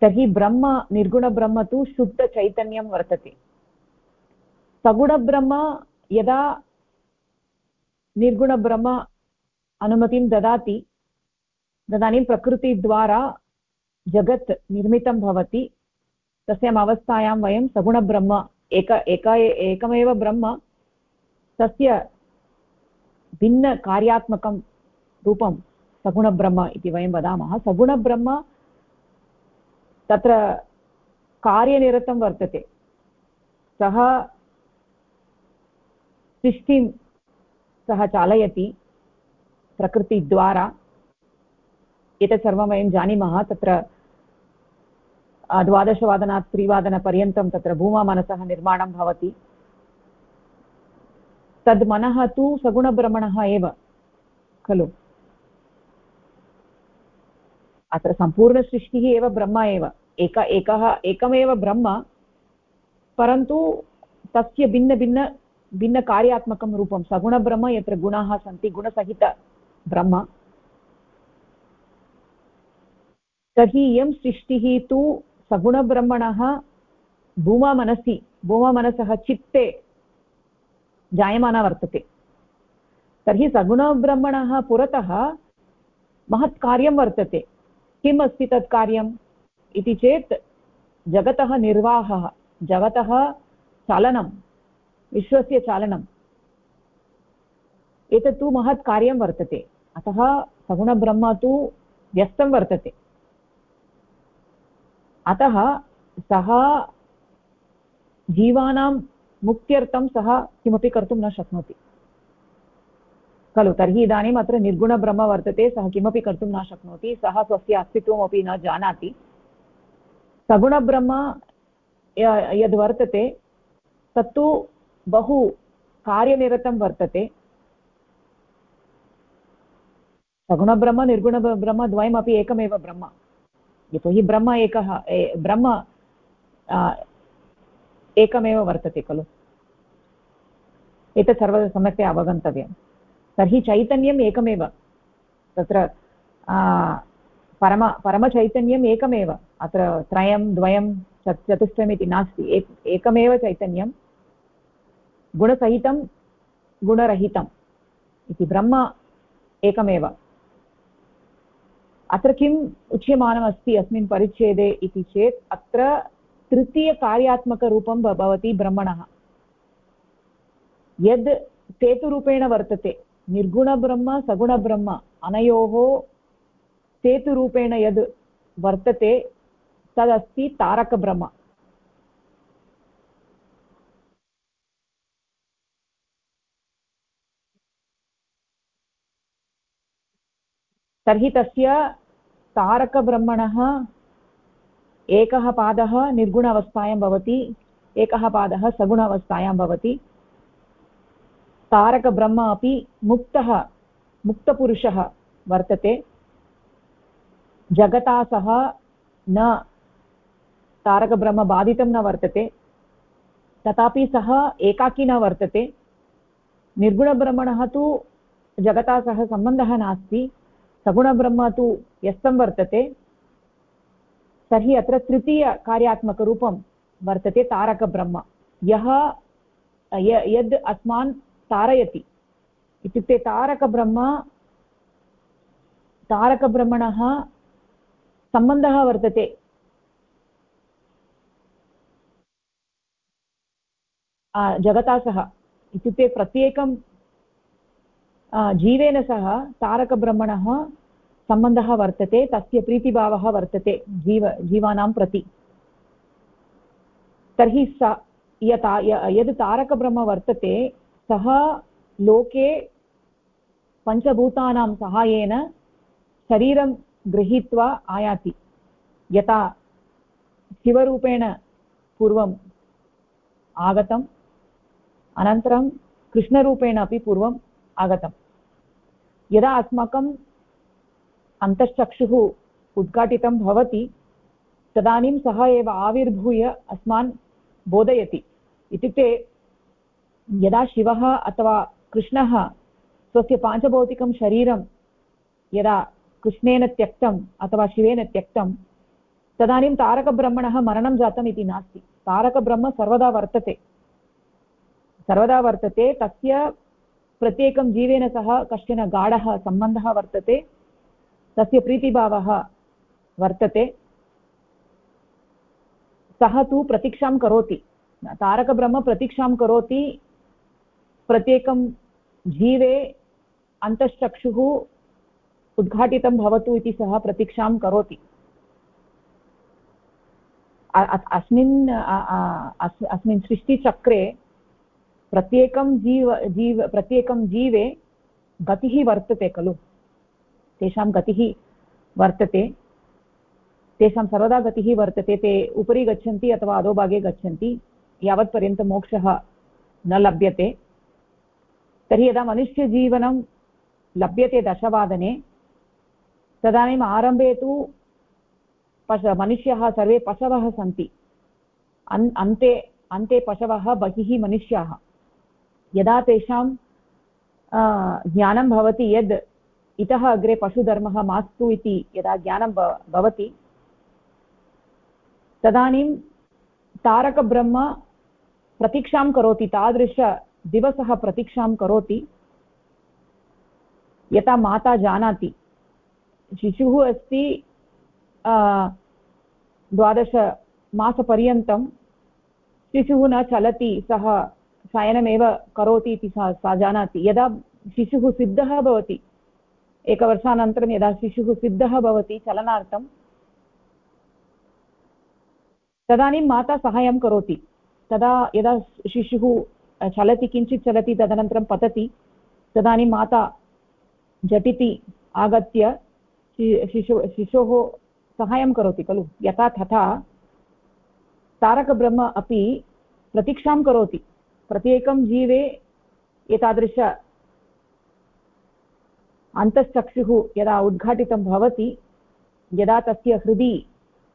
[SPEAKER 1] तर्हि ब्रह्म, निर्गुणब्रह्म तु शुद्धचैतन्यं वर्तते। सगुणब्रह्म यदा निर्गुणब्रह्म अनुमतिं ददाति, तदानीं प्रकृतिद्वारा जगत् निर्मितं भवति, तस्याम् अवस्थायां वयं सगुणब्रह्म एक एक, एकमेव ब्रह्म तस्य भिन्नकार्यात्मकं रूपं सगुणब्रह्म इति वयं वदामः। सगुणब्रह्म तत्र कार्यनिरतं वर्तते। सः सृष्टिं सः चालयति प्रकृतिद्वारा। एतत् सर्वं वयं जानीमः। तत्र द्वादशवादनात् त्रिवादनपर्यन्तं तत्र भूमामनसः निर्माणं भवति। तद् मनः तु सगुणभ्रमणः एव, खलु? अत्र सम्पूर्णसृष्टिः एव ब्रह्म एव। एक, एकः, एकमेव ब्रह्म, परन्तु तस्य भिन्नभिन्न भिन्नकार्यात्मकं रूपं, सगुणब्रह्म यत्र गुणाः सन्ति गुणसहितब्रह्म तर्हि इयं सृष्टिः तु सगुणब्रह्मणः भूमामनसि, भूमामनसः चित्ते जायमाना वर्तते। तर्हि सगुणब्रह्मणः पुरतः महत् कार्यं वर्तते। किम् अस्ति तत् कार्यम्? इति चेत् जगतः निर्वाहः, जगतः चालनं, विश्वस्य चालनम् एतत्तु महत् कार्यं वर्तते। अतः सगुणब्रह्म तु व्यस्तं वर्तते। अतः सः जीवानां मुक्त्यर्थं सः किमपि कर्तुं न शक्नोति। खलु, तर्हि इदानीम् अत्र निर्गुणब्रह्म वर्तते, सः किमपि कर्तुं न शक्नोति, सः स्वस्य अस्तित्वमपि न जानाति। सगुणब्रह्म यद् वर्तते, तत्तु बहु कार्यनिरतं वर्तते। सगुणब्रह्म, निर्गुणब्रह्म द्वयमपि एकमेव ब्रह्म। यतोहि ब्रह्म एकः ब्रह्म एकमेव वर्तते खलु। एतत् सर्वदा सम्यक्तया अवगन्तव्यं। तर्हि चैतन्यम् एकमेव। तत्र परम, परमचैतन्यम् एकमेव। अत्र त्रयं, द्वयं चतुष्टयम् इति नास्ति। एक, एकमेव चैतन्यं, गुणसहितं, गुणरहितम् इति ब्रह्म एकमेव। अत्र किम् उच्यमानमस्ति अस्मिन् परिच्छेदे इति चेत्, अत्र तृतीयकार्यात्मकरूपं भवति ब्रह्मणः। यद् सेतुरूपेण वर्तते, निर्गुणब्रह्म, सगुणब्रह्म, अनयोः सेतुरूपेण यद् वर्तते, तदस्ति तारकब्रह्म। तर्हि तस्य तारकब्रह्मणः एकः पादः निर्गुण अवस्थायां भवति, एकः पादः सगुण अवस्थायां भवति। तारकब्रह्म अपि मुक्तः, मुक्तपुरुषः वर्तते। जगता सह न, तारकब्रह्म बाधितं न वर्तते। तथापि सः एकाकी न वर्तते। निर्गुणब्रह्मणः तु जगता सह सम्बन्धः नास्ति। सगुणब्रह्म तु यस्तं वर्तते। तर्हि अत्र तृतीयकार्यात्मकरूपं वर्तते तारकब्रह्म। यः यद् अस्मान् तारयति। इत्युक्ते तारकब्रह्म, तारकब्रह्मणः सम्बन्धः वर्तते। जगता सह। इत्युक्ते प्रत्येकं जीवेन सह तारकब्रह्मणः सम्बन्धः वर्तते, तस्य प्रीतिभावः वर्तते, जीव, जीवानां प्रति। तर्हि स, यथा यद् तारकब्रह्म वर्तते, सः लोके पञ्चभूतानां सहायेन शरीरं गृहीत्वा आयाति। यथा शिवरूपेण पूर्वम् आगतम्, अनन्तरं कृष्णरूपेण अपि पूर्वम् आगतम्। यदा अस्माकम् अन्तश्चक्षुः उद्घाटितं भवति, तदानीं सः एव आविर्भूय अस्मान् बोधयति। इत्युक्ते यदा शिवः अथवा कृष्णः स्वस्य पाञ्चभौतिकं शरीरं यदा कृष्णेन त्यक्तम् अथवा शिवेन त्यक्तं तदानीं तारकब्रह्मणः मरणं जातम् इति नास्ति। तारकब्रह्म सर्वदा वर्तते। सर्वदा वर्तते, तस्य प्रत्येकं जीवेन सह कश्चन गाढः सम्बन्धः वर्तते, तस्य प्रीतिभावः वर्तते। सः तु प्रतीक्षां करोति। तारकब्रह्म प्रतीक्षां करोति। प्रत्येकं जीवे अन्तश्चक्षुः उद्घाटितं भवतु इति सः प्रतीक्षां करोति। अस्मिन् अस्मिन् सृष्टिचक्रे प्रत्येकं जीव जीव, प्रत्येकं जीवे गतिः वर्तते खलु? तेषां गतिः वर्तते। तेषां सर्वदा गतिः वर्तते। ते उपरि गच्छन्ति अथवा अधोभागे गच्छन्ति। यावत्पर्यन्तं मोक्षः न लभ्यते। तर्हि यदा मनुष्यजीवनं लभ्यते दशवादने, तदानीम् आरम्भे तु पश, मनुष्याः सर्वे पशवः सन्ति। अन्, अन्ते अन्ते पशवः बहिः मनुष्याः। यदा तेषां ज्ञानं भवति यद् इतः अग्रे पशुधर्मः मास्तु इति यदा ज्ञानं भवति, तदानीं तारकब्रह्म प्रतीक्षां करोति तादृशदिवसः प्रतीक्षां करोति, यथा माता जानाति। शिशुः अस्ति द्वादशमासपर्यन्तं शिशुः न चलति, सः शयनमेव करोति इति सा सा जानाति। यदा शिशुः सिद्धः भवति, एकवर्षानन्तरं यदा शिशुः सिद्धः भवति चलनार्थं, तदानीं माता सहायं करोति। तदा यदा शिशुः चलति, किञ्चित् चलति, तदनन्तरं पतति, तदानीं माता झटिति आगत्य शिशु, शिशोः सहायं करोति खलु। यथा तथा तारकब्रह्म अपि प्रतीक्षां करोति। प्रत्येकं जीवे एतादृश अन्तश्चक्षुः यदा उद्घाटितं भवति, यदा तस्य हृदि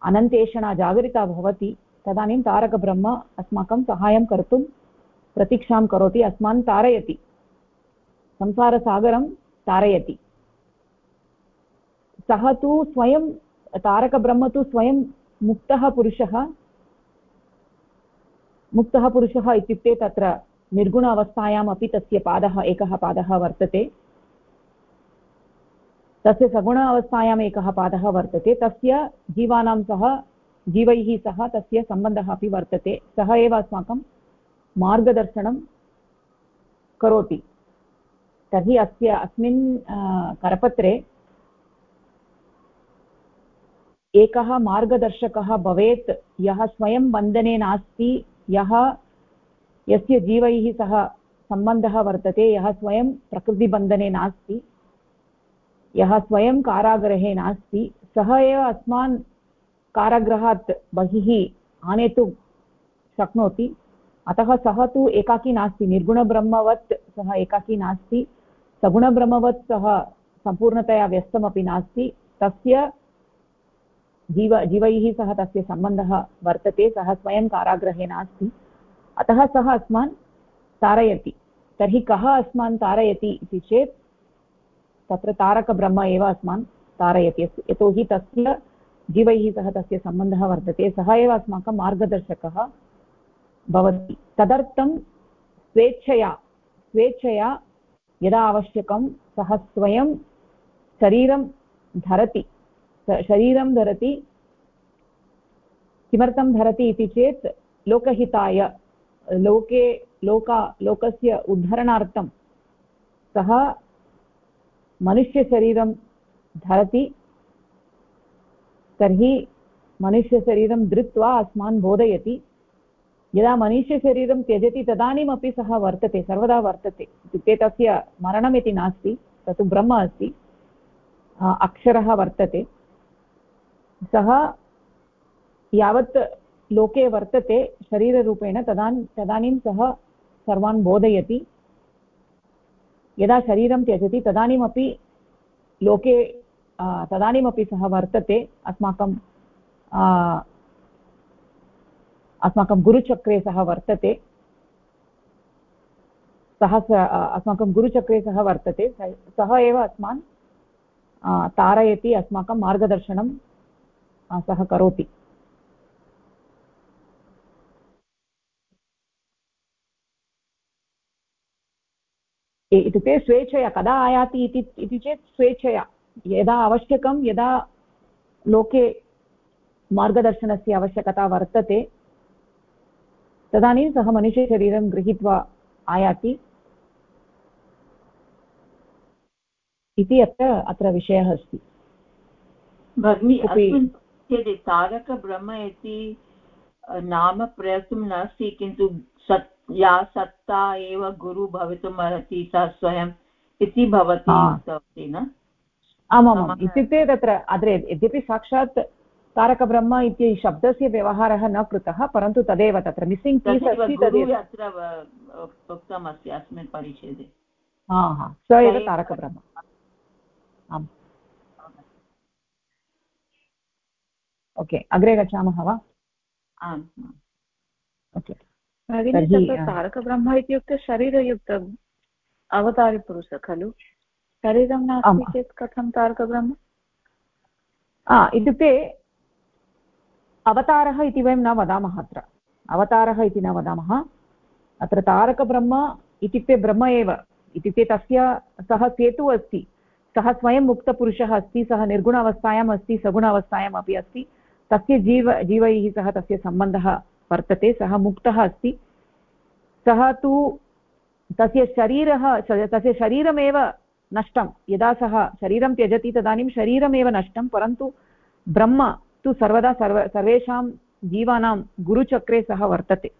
[SPEAKER 1] अनन्तेषणा जागरिता भवति, तदानीं तारकब्रह्म अस्माकं सहायं कर्तुं प्रतीक्षां करोति, अस्मान् तारयति। संसारसागरं तारयति। सः तु स्वयं, तारकब्रह्म तु स्वयं मुक्तः पुरुषः। मुक्तः पुरुषः इत्युक्ते तत्र निर्गुण अवस्थायाम् अपि तस्य पादः एकः पादः वर्तते। तस्य सगुण अवस्थायाम् एकः पादः वर्तते। तस्य जीवानां सह, जीवैः सह तस्य सम्बन्धः अपि वर्तते। सः एव अस्माकं मार्गदर्शनं करोति। तर्हि अस्य अस्मिन् करपत्रे एकः मार्गदर्शकः भवेत्। यः स्वयं बन्धने नास्ति। यः यस्य जीवैः सह सम्बन्धः वर्तते, यः स्वयं प्रकृतिबन्धने नास्ति, यः स्वयं कारागृहे नास्ति, सः एव अस्मान् कारागृहात् बहिः आनेतुं शक्नोति। अतः सः तु एकाकी नास्ति, निर्गुणब्रह्मवत् सः एकाकी नास्ति, सगुणब्रह्मवत् सः सम्पूर्णतया व्यस्तमपि नास्ति, तस्य जीव, जीवैः सह तस्य सम्बन्धः वर्तते, सः स्वयं कारागृहे नास्ति। अतः सः अस्मान् तारयति। तर्हि कः अस्मान् तारयति इति चेत्, तत्र तारकब्रह्म एव अस्मान् तारयति। यतोहि तस्य जीवैः सह तस्य सम्बन्धः वर्तते, सः एव अस्माकं मार्गदर्शकः भवति। तदर्थं स्वेच्छया स्वेच्छया यदा आवश्यकं, सः स्वयं शरीरं धरति। शरीरं धरति, किमर्थं धरति इति चेत् लोकहिताय, लोके, लोका, लोकस्य उद्धरणार्थं सः मनुष्यशरीरं धरति, तर्हि मनुष्यशरीरं धृत्वा अस्मान् बोधयति। यदा मनुष्यशरीरं त्यजति तदानीमपि सः वर्तते, सर्वदा वर्तते। इत्युक्ते तस्य मरणमिति नास्ति तत् ब्रह्म अस्ति अक्षरः वर्तते। सः यावत् लोके वर्तते शरीररूपेण, तदान्, तदानीं सः सर्वान् बोधयति। यदा शरीरं त्यजति, तदानीमपि लोके तदानीमपि सः वर्तते। अस्माकं अस्माकं गुरुचक्रे सः वर्तते। सः अस्माकं गुरुचक्रे सः वर्तते। सः एव अस्मान् तारयति अस्माकं मार्गदर्शनं। सः करोति। इत्युक्ते स्वेच्छया कदा आयाति इति चेत् स्वेच्छया। यदा आवश्यकं यदा लोके मार्गदर्शनस्य आवश्यकता वर्तते तदानीं सः मनुष्यशरीरं गृहीत्वा आयाति। इति अत्र अत्र विषयः अस्ति।
[SPEAKER 2] भगिनी यदि तारकब्रह्म इति नाम प्रयतुं नास्ति किन्तु सत् या सत्ता एव गुरु भवितुम् अर्हति सा स्वयं इति भवति उक्तवती न?
[SPEAKER 1] आमामाम् इत्युक्ते तत्र अग्रे यद्यपि साक्षात् तारकब्रह्म इति शब्दस्य व्यवहारः न कृतः परन्तु तदेव तत्र मिस्सिङ्ग् पीस् अस्ति तदेव
[SPEAKER 2] अत्र उक्तमस्ति अस्मिन् परिच्छेदे।
[SPEAKER 1] हा हा। स एव तारकब्रह्म आम् ओके अग्रे गच्छामः वा?
[SPEAKER 2] आम्
[SPEAKER 1] ओके
[SPEAKER 3] तारकब्रह्म इत्युक्ते शरीरयुक्त अवतारिपुरुष खलु? शरीरं नास्ति चेत् कथं तारकब्रह्म?
[SPEAKER 1] इत्युक्ते अवतारः इति वयं न वदामः अत्र। अवतारः इति न वदामः। अत्र तारकब्रह्म इत्युक्ते ब्रह्म एव। इत्युक्ते तस्य सः सेतुः अस्ति। सः स्वयं मुक्तपुरुषः अस्ति सः निर्गुण अवस्थायाम् अस्ति सगुण अवस्थायाम् अपि अस्ति। तस्य जीव, जीवैः सह तस्य सम्बन्धः वर्तते, सः मुक्तः अस्ति। सः तु तस्य शरीरः तस्य शरीरमेव नष्टं। यदा सः शरीरं त्यजति, तदानीं शरीरमेव नष्टं, परन्तु ब्रह्म तु सर्वदा सर्व, सर्वेषां जीवानां गुरुचक्रे सः वर्तते।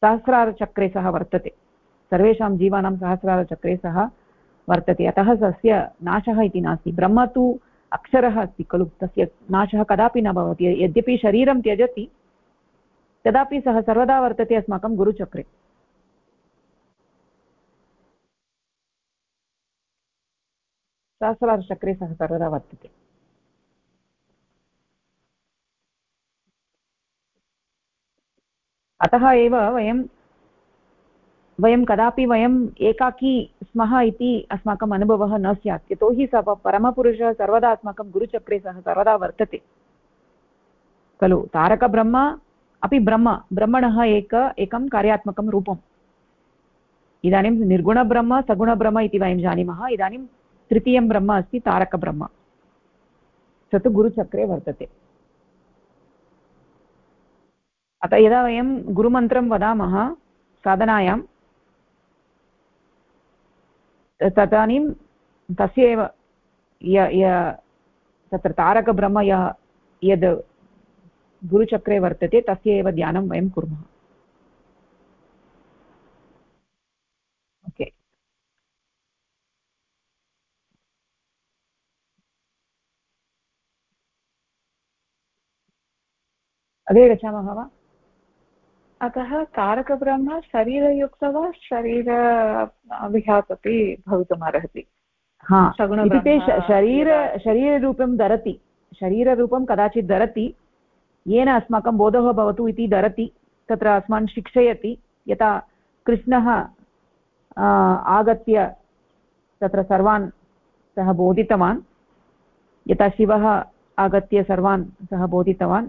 [SPEAKER 1] सहस्रारचक्रे सः वर्तते। सर्वेषां जीवानां सहस्रारचक्रे सः वर्तते। अतः तस्य नाशः इति नास्ति। ब्रह्म तु अक्षरः अस्ति खलु, तस्य नाशः कदापि न भवति, यद्यपि शरीरं त्यजति, तदापि सः सर्वदा वर्तते अस्माकं गुरुचक्रे। सहस्रारचक्रे सः सर्वदा वर्तते। अतः एव वयं वयं कदापि वयम् एकाकी स्मः इति अस्माकम् अनुभवः न स्यात्। यतोहि स परमपुरुषः सर्वदा अस्माकं गुरुचक्रे सः सर्वदा वर्तते। खलु? तारकब्रह्म अपि ब्रह्म, ब्रह्मणः एक, एकं कार्यात्मकं रूपम्। इदानीं निर्गुणब्रह्म, सगुणब्रह्म इति वयं जानीमः। इदानीं तृतीयं ब्रह्म अस्ति तारकब्रह्म। स तु गुरुचक्रे वर्तते। अतः यदा वयं गुरुमन्त्रं वदामः, साधनायां तदानीं तस्य एव तत्र तारकब्रह्म यः यद् गुरुचक्रे वर्तते, तस्य एव ध्यानं वयं कुर्मः। अग्रे गच्छामः वा?
[SPEAKER 3] अतः तारकब्रह्म शरीरयुक्त वा शरीर विहात् अपि भवितुमर्हति।
[SPEAKER 1] हा शरीर शरीररूपं धरति। शरीररूपं कदाचित् धरति। येन अस्माकं बोधः भवतु इति धरति तत्र अस्मान् शिक्षयति। यथा कृष्णः आगत्य तत्र सर्वान् सः बोधितवान्। यथा शिवः आगत्य सर्वान् सः बोधितवान्।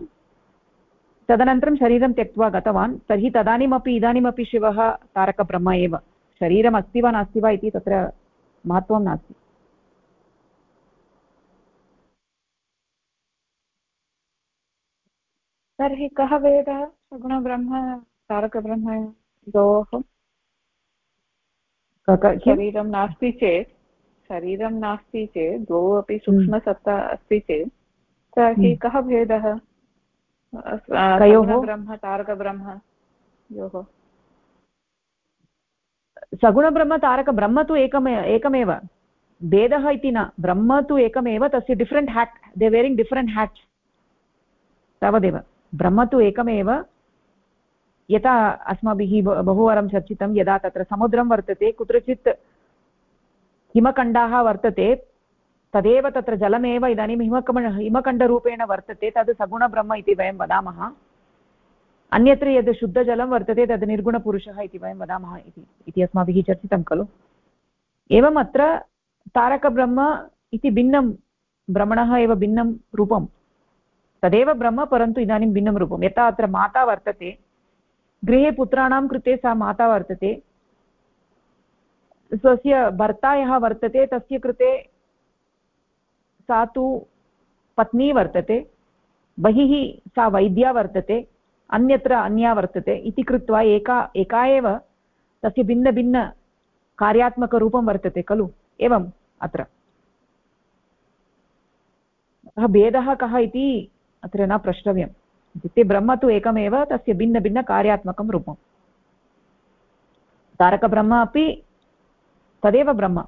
[SPEAKER 1] तदनन्तरं शरीरं त्यक्त्वा गतवान् तर्हि तदानीमपि इदानीमपि शिवः तारकब्रह्म एव। शरीरम् अस्ति वा नास्ति वा इति तत्र महत्त्वं नास्ति।
[SPEAKER 3] तर्हि कः वेदः? सगुणब्रह्म तारकब्रह्म द्वोः? शरीरं नास्ति चेत् शरीरं नास्ति चेत् द्वौ अपि सूक्ष्मसत्ता अस्ति चेत् तर्हि हम्म। कः भेदः?
[SPEAKER 1] कयोः
[SPEAKER 3] ब्रह्म तारकब्रह्म योः।
[SPEAKER 1] सगुणब्रह्म तारकब्रह्म तु एकमेव एकमेव। भेदः इति न। ब्रह्म तु एकमेव तस्य different hat they varying different hats तावदेव। ब्रह्म तु एकमेव। यथा अस्माभिः बहुवारं चर्चितं यदा तत्र समुद्रं वर्तते कुत्रचित् हिमखण्डाः वर्तते तदेव तत्र जलमेव इदानीं हिमकम हिमखण्डरूपेण वर्तते, तद् सगुणब्रह्म इति वयं वदामः। अन्यत्र यद् शुद्धजलं वर्तते, तद् निर्गुणपुरुषः इति वयं वदामः इति अस्माभिः चर्चितं खलु। एवम् अत्र तारकब्रह्म इति भिन्नं भ्रमणः एव भिन्नं रूपं। तदेव ब्रह्म, परन्तु इदानीं भिन्नं रूपं। यथा अत्र माता वर्तते, गृहे पुत्राणां कृते सा माता वर्तते। स्वस्य भर्ता यः वर्तते, तस्य कृते सा तु पत्नी वर्तते, बहिः सा वैद्या वर्तते, अन्यत्र अन्या वर्तते इति कृत्वा एका एका एव तस्य भिन्नभिन्नकार्यात्मकरूपं वर्तते खलु, एवम् अत्र। अतः भेदः कः इति अत्र न प्रष्टव्यम्। इत्युक्ते ब्रह्म तु एकमेव तस्य भिन्नभिन्नकार्यात्मकं रूपं तारकब्रह्म अपि तदेव ब्रह्म।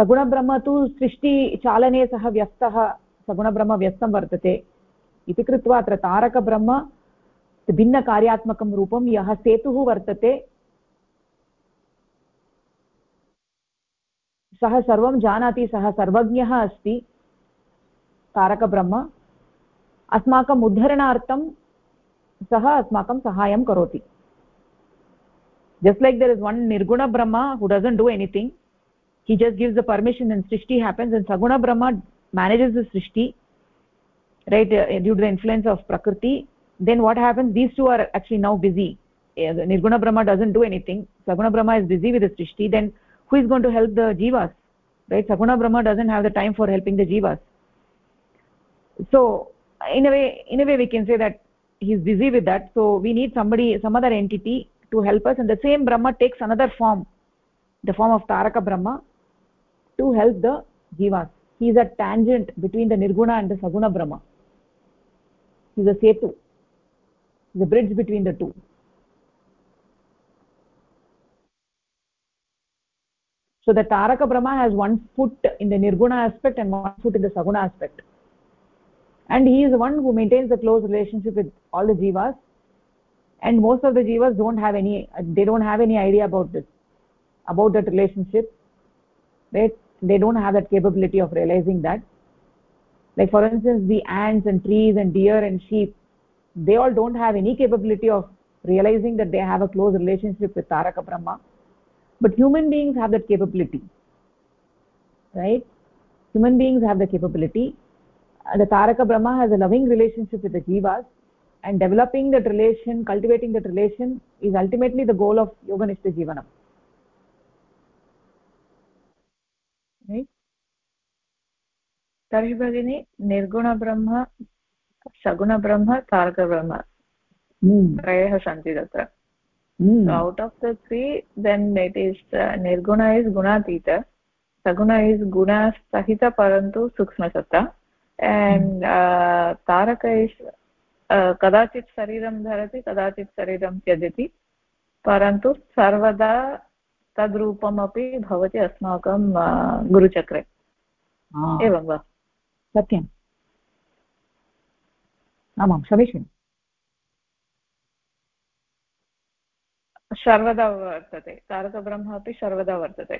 [SPEAKER 1] सगुणब्रह्म तु सृष्टिचालने सः व्यस्तः, सगुणब्रह्म व्यस्तं वर्तते। इति कृत्वा अत्र तारकब्रह्म भिन्नकार्यात्मकं रूपं, यः सेतुः वर्तते, सः सर्वं जानाति, सः सर्वज्ञः अस्ति, तारकब्रह्म। अस्माकम् उद्धरणार्थं सः अस्माकं सहायं करोति। Just like there is one निर्गुणब्रह्म who doesn't do anything he just gives the permission and srishti happens and saguna brahma manages the srishti right uh, due to the influence of prakriti. Then what happens? These two are actually now busy. Nirguna brahma doesn't do anything. Saguna brahma is busy with the srishti. Then who is going to help the jivas? Right? Saguna brahma doesn't have the time for helping the jivas. So in a way in a way we can say that he's busy with that. So we need somebody some other entity to help us. And the same brahma takes another form the form of taraka brahma to help the jivas he is a tangent between the nirguna and the saguna brahma. He is a setu. The bridge between the two. So the taraka brahma has one foot in the nirguna aspect and one foot in the saguna aspect. And he is the one who maintains a close relationship with all the jivas. And most of the jivas don't have any they don't have any idea about this about that relationship right they don't have that capability of realizing that. Like for instance the ants and trees and deer and sheep they all don't have any capability of realizing that they have a close relationship with taraka brahma but human beings have that capability right? Human beings have the capability. Uh, the taraka brahma has a loving relationship with the jivas and developing that relation cultivating that relation is ultimately the goal of yoganishta jivanam
[SPEAKER 3] तर्हि भगिनि निर्गुणब्रह्म सगुणब्रह्म तारकब्रह्म त्रयः सन्ति तत्र. Out of the three then it is निर्गुण is गुणातीत सगुण is गुणसहित परन्तु सूक्ष्मसत्ता. एण्ड् तारक इस् कदाचित् शरीरं धरति कदाचित् शरीरं त्यजति परन्तु सर्वदा तद्रूपमपि भवति अस्माकं गुरुचक्रे. एवं वा?
[SPEAKER 1] सत्यम् आमां समीचीनं
[SPEAKER 3] सर्वदा वर्तते तारकब्रह्म अपि सर्वदा वर्तते।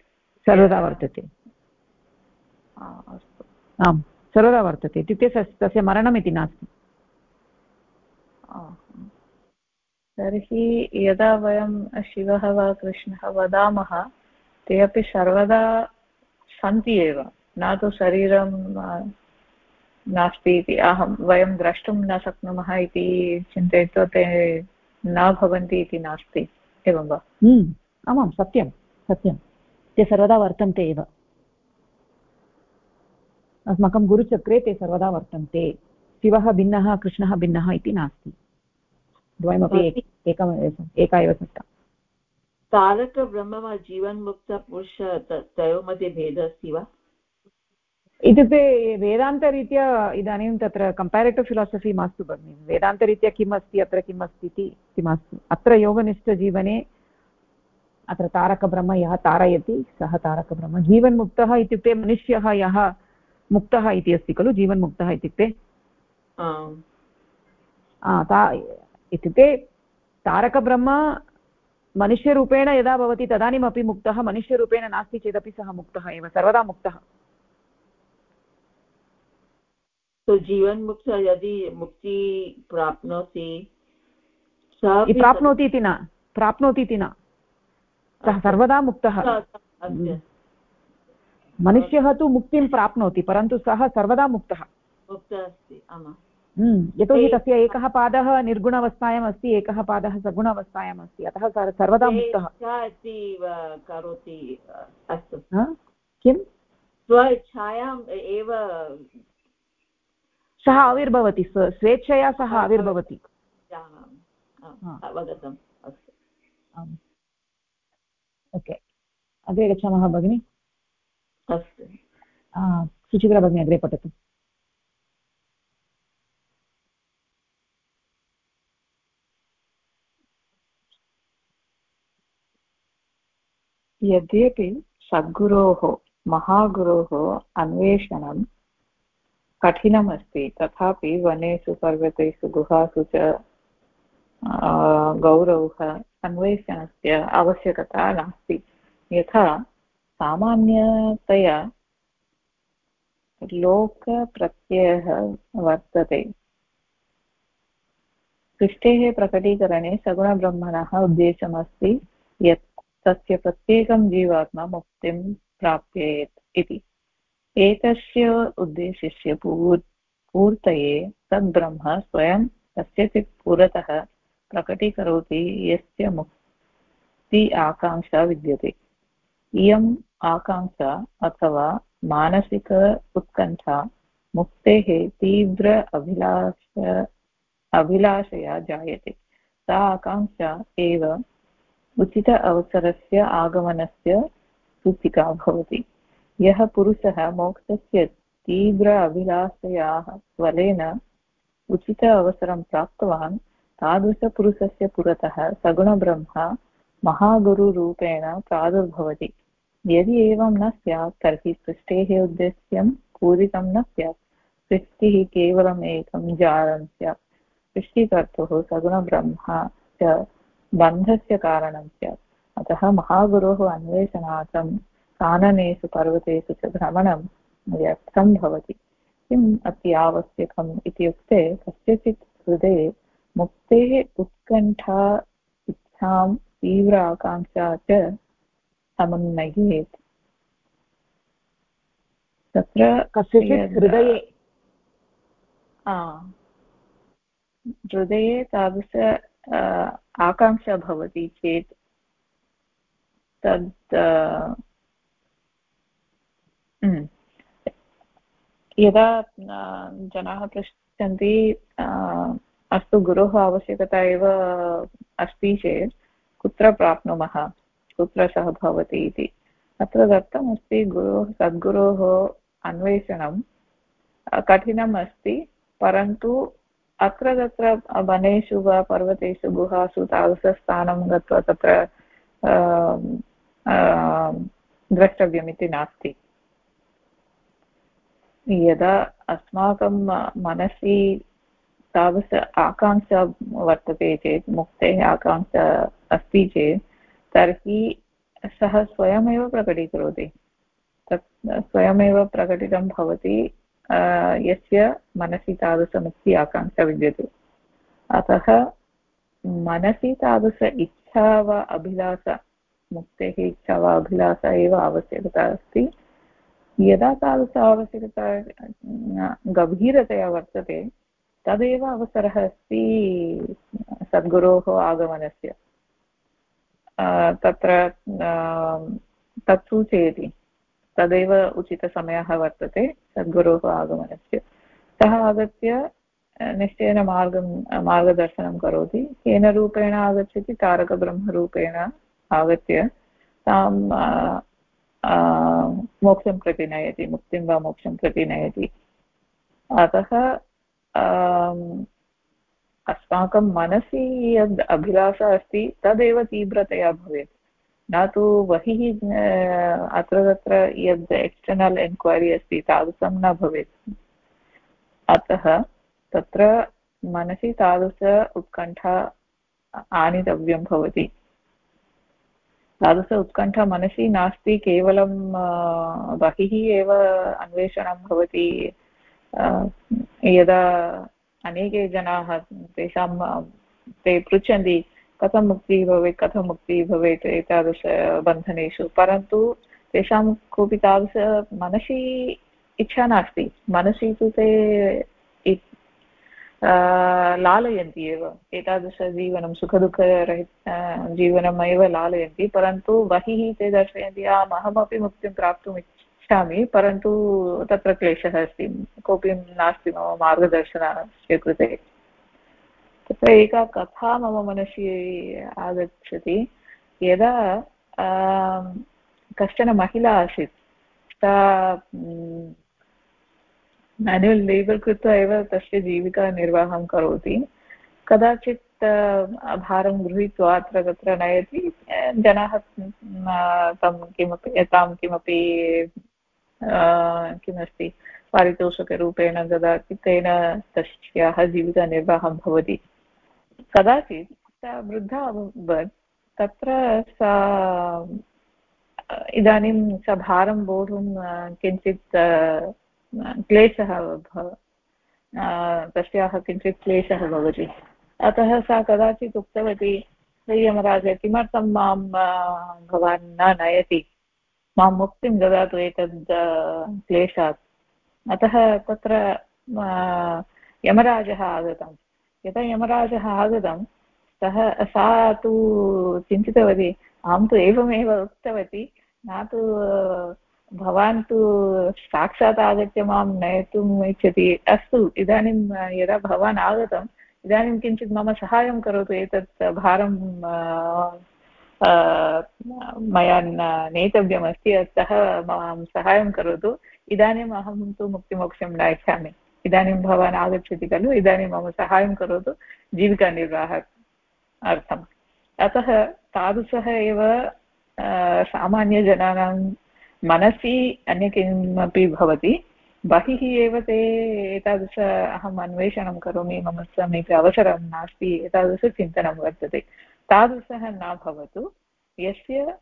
[SPEAKER 1] सर्वदा वर्तते।
[SPEAKER 3] अस्तु।
[SPEAKER 1] आम् सर्वदा वर्तते। इत्युक्ते तस्य मरणमिति नास्ति।
[SPEAKER 3] तर्हि यदा वयं शिवः वा कृष्णः वदामः ते अपि सर्वदा सन्ति एव। न तु शरीरं नास्ति इति अहं वयं द्रष्टुं न शक्नुमः इति चिन्तयित्वा ते न भवन्ति इति नास्ति एवं वा?
[SPEAKER 1] हम्म, आमां सत्यं सत्यं। ते सर्वदा वर्तन्ते एव। अस्माकं गुरुचक्रे ते सर्वदा वर्तन्ते। शिवः भिन्नः कृष्णः भिन्नः इति नास्ति। द्वयमपि एकम् एका एव सत्ता।
[SPEAKER 2] तारकब्रह्म वा जीवन्मुक्तपुरुष तयोः मध्ये भेदः अस्ति वा?
[SPEAKER 1] इत्युक्ते वेदान्तरीत्या इदानीं तत्र कम्पेरिटिव् फिलासफि मास्तु भगिनि वेदान्तरीत्या किम् अस्ति अत्र किम् अस्ति इति मास्तु अत्र योगनिष्ठजीवने अत्र तारकब्रह्म यः तारयति सः तारकब्रह्म जीवन्मुक्तः इत्युक्ते मनुष्यः यः मुक्तः इति अस्ति खलु जीवन्मुक्तः इत्युक्ते इत्युक्ते तारकब्रह्म मनुष्यरूपेण यदा भवति तदानीमपि मुक्तः मनुष्यरूपेण नास्ति चेदपि सः मुक्तः एव सर्वदा मुक्तः
[SPEAKER 2] तो जीवन मुक्त यदि मुक्ति प्राप्नोति
[SPEAKER 1] प्राप्नोति इति न प्राप्नोति इति न? सः सर्वदा मुक्तः। मनुष्यः तु मुक्तिं प्राप्नोति परन्तु सः सर्वदा मुक्तः।
[SPEAKER 2] मुक्तः अस्ति
[SPEAKER 1] हम्म, यतोहि तस्य एकः पादः निर्गुणावस्थायाम् अस्ति एकः पादः सगुणावस्थायाम् अस्ति अतः सर्वदा मुक्तः।
[SPEAKER 2] करोति अस्तु।
[SPEAKER 1] किं
[SPEAKER 2] स्वेच्छायाम् एव
[SPEAKER 1] सः आविर्भवति स्वेच्छया सः आविर्भवति।
[SPEAKER 2] अवगतम् अस्तु।
[SPEAKER 1] ओके। अग्रे गच्छामः भगिनि?
[SPEAKER 2] अस्तु।
[SPEAKER 1] सुचित्रा भगिनी अग्रे पठतु।
[SPEAKER 3] यद्यपि सद्गुरोः महागुरोः अन्वेषणं कठिनमस्ति। तथापि वनेषु पर्वतेषु, गुहासु च गौरवः, अन्वेषणस्य आवश्यकता नास्ति। यथा सामान्यतया लोकप्रत्ययः वर्तते। सृष्टेः प्रकटीकरणे सगुणब्रह्मणः उद्देशमस्ति यत् तस्य प्रत्येकं जीवात्मा मुक्तिं प्राप्येत् इति। एतस्य उद्देश्यस्य पूर्, पूर्तये तद्ब्रह्म स्वयं कस्यचित् पुरतः प्रकटीकरोति, यस्य मुक्ति आकाङ्क्षा विद्यते। इयम् आकाङ्क्षा अथवा मानसिक उत्कण्ठा मुक्तेः तीव्र अभिलाष, अभिलाषया जायते। सा आकाङ्क्षा एव उचित अवसरस्य आगमनस्य सूचिका भवति। यः पुरुषः मोक्षस्य तीव्र अभिलाषयाः बलेन उचित अवसरं प्राप्तवान् तादृशपुरुषस्य पुरतः सगुणब्रह्म महागुरुरूपेण प्रादुर्भवति। यदि एवं न स्यात्, तर्हि सृष्टेः उद्देश्यं पूरितं न स्यात्। सृष्टिः केवलम् एकं जालं स्यात्। सृष्टिकर्तुः सगुणब्रह्म च बन्धस्य कारणं स्यात्। अतः महागुरोः अन्वेषणार्थं काननेषु पर्वतेषु च भ्रमणं व्यर्थं भवति। किम् अति आवश्यकम् इत्युक्ते कस्यचित् हृदये मुक्तेः उत्कण्ठा इच्छां तीव्र आकाङ्क्षा च समन्वयेत्। तत्र
[SPEAKER 1] कस्यचित् हृदये
[SPEAKER 3] हृदये तादृश आकाङ्क्षा भवति चेत् तद् यदा जनाः पृच्छन्ति अस्तु गुरोः आवश्यकता एव अस्ति चेत्, कुत्र प्राप्नुमः? कुत्र सः भवति इति। अत्र दत्तमस्ति, गुरोः, सद्गुरोः अन्वेषणं कठिनम् अस्ति, परन्तु अत्र तत्र वनेषु वा पर्वतेषु, गुहासु, तादृशस्थानं गत्वा तत्र द्रष्टव्यमिति नास्ति। यदा अस्माकं मनसि तादृश आकाङ्क्षा वर्तते चेत्, मुक्तेः आकाङ्क्षा अस्ति चेत्, तर्हि सः स्वयमेव प्रकटीकरोति। तत् स्वयमेव प्रकटितं भवति यस्य मनसि तादृशमुक्ति आकाङ्क्षा विद्यते। अतः मनसि तादृश इच्छा वा अभिलाष, मुक्तेः इच्छा वा अभिलाषा एव आवश्यकता अस्ति। यदा तादृश आवश्यकता गभीरतया वर्तते, तदेव अवसरः अस्ति सद्गुरोः आगमनस्य। तत्र तत् सूचयति। तदेव उचितसमयः वर्तते सद्गुरोः आगमनस्य। सः आगत्य निश्चयेन मार्गं मार्गदर्शनं करोति। केन रूपेण आगच्छति? तारकब्रह्मरूपेण आगत्य तां मोक्षं प्रति नयति मुक्तिं वा मोक्षं प्रति नयति अतः अस्माकं मनसि यद् अभिलाषा अस्ति, तदेव तीव्रतया भवेत्। न तु बहिः अत्र तत्र यद् एक्स्टर्नल् एन्क्वैरी अस्ति, तादृशं न भवेत्। अतः, तत्र मनसि तादृश उत्कण्ठा आनीतव्यं भवति। तादृश उत्कण्ठा मनसि नास्ति केवलं बहिः एव अन्वेषणं भवति। यदा अनेके जनाः तेषां ते पृच्छन्ति, कथं मुक्तिः भवेत्, कथं मुक्तिः भवेत् एतादृशबन्धनेषु परन्तु तेषां कोऽपि तादृश मनसि इच्छा नास्ति। मनसि तु ते लालयन्ति एव एतादृशजीवनं सुखदुःखरहित जीवनमेव लालयन्ति परन्तु बहिः ते दर्शयन्ति आम् अहमपि मुक्तिं प्राप्तुम् इच्छामि परन्तु तत्र क्लेशः अस्ति कोऽपि नास्ति मम मार्गदर्शनस्य कृते तत्र एका कथा मम मनसि आगच्छति यदा कश्चन महिला आसीत् सा मेन्युवल् लेबर् कृत्वा एव तस्य जीविकानिर्वाहं करोति। कदाचित् भारं गृहीत्वा अत्र तत्र नयति। जनाः तं किमपि तां किमपि किमस्ति, पारितोषकरूपेण ददाति, तेन तस्याः जीविकानिर्वाहं भवति। कदाचित्, सा वृद्धा अभवत्, तत्र सा इदानीं सा भारं वोढुं किञ्चित् क्लेशः तस्याः किञ्चित् क्लेशः भवति। अतः सा कदाचित् उक्तवती यमराज, किमर्थं माँ भवान् न नयति? माँ मुक्तिं ददातु एतद् क्लेशात्। अतः तत्र यमराजः आगतं यदा यमराजः आगतं सः, सा तु चिन्तितवती अहं तु एवमेव उक्तवती, न तु भवान् तु साक्षात् आगत्य माँ नयतुम् इच्छति। अस्तु, इदानीं यदा भवान् आगतम् इदानीं किञ्चित् मम सहायं करोतु एतत् भारं मया नेतव्यमस्ति, अतः माँ सहायं करोतु। इदानीम् अहं तु मुक्तिमोक्षं न इच्छामि। इदानीं भवान् आगच्छति खलु, इदानीं मम सहायं करोतु जीविकानिर्वाहार्थम् अतः तादृशः एव सामान्यजनानां मनसि अन्य किमपि भवति। बहिः एव ते एतादृश अहम् अन्वेषणं करोमि, मम समीपे अवसरं नास्ति एतादृशचिन्तनं वर्तते। तादृशः न भवतु। यस्य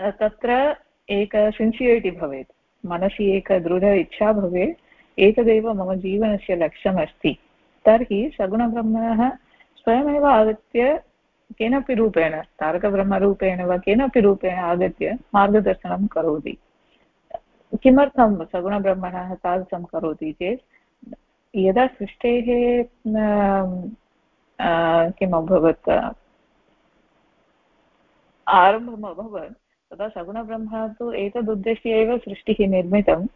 [SPEAKER 3] तत्र एक सिन्सियरिटि भवेत्। मनसि एक दृढ इच्छा भवेत्। एतदेव मम जीवनस्य लक्ष्यमस्ति। तर्हि सगुणब्रह्मणः स्वयमेव आगत्य केनापि रूपेण, तारकब्रह्मरूपेण वा केनापि रूपेण आगत्य मार्गदर्शनं करोति। किमर्थं सगुणब्रह्मणः तादृशं करोति चेत्, यदा सृष्टेः किम् अभवत्? आरम्भम् अभवत्, तदा सगुणब्रह्म तु एतदुद्देश्य एव सृष्टिः निर्मितं,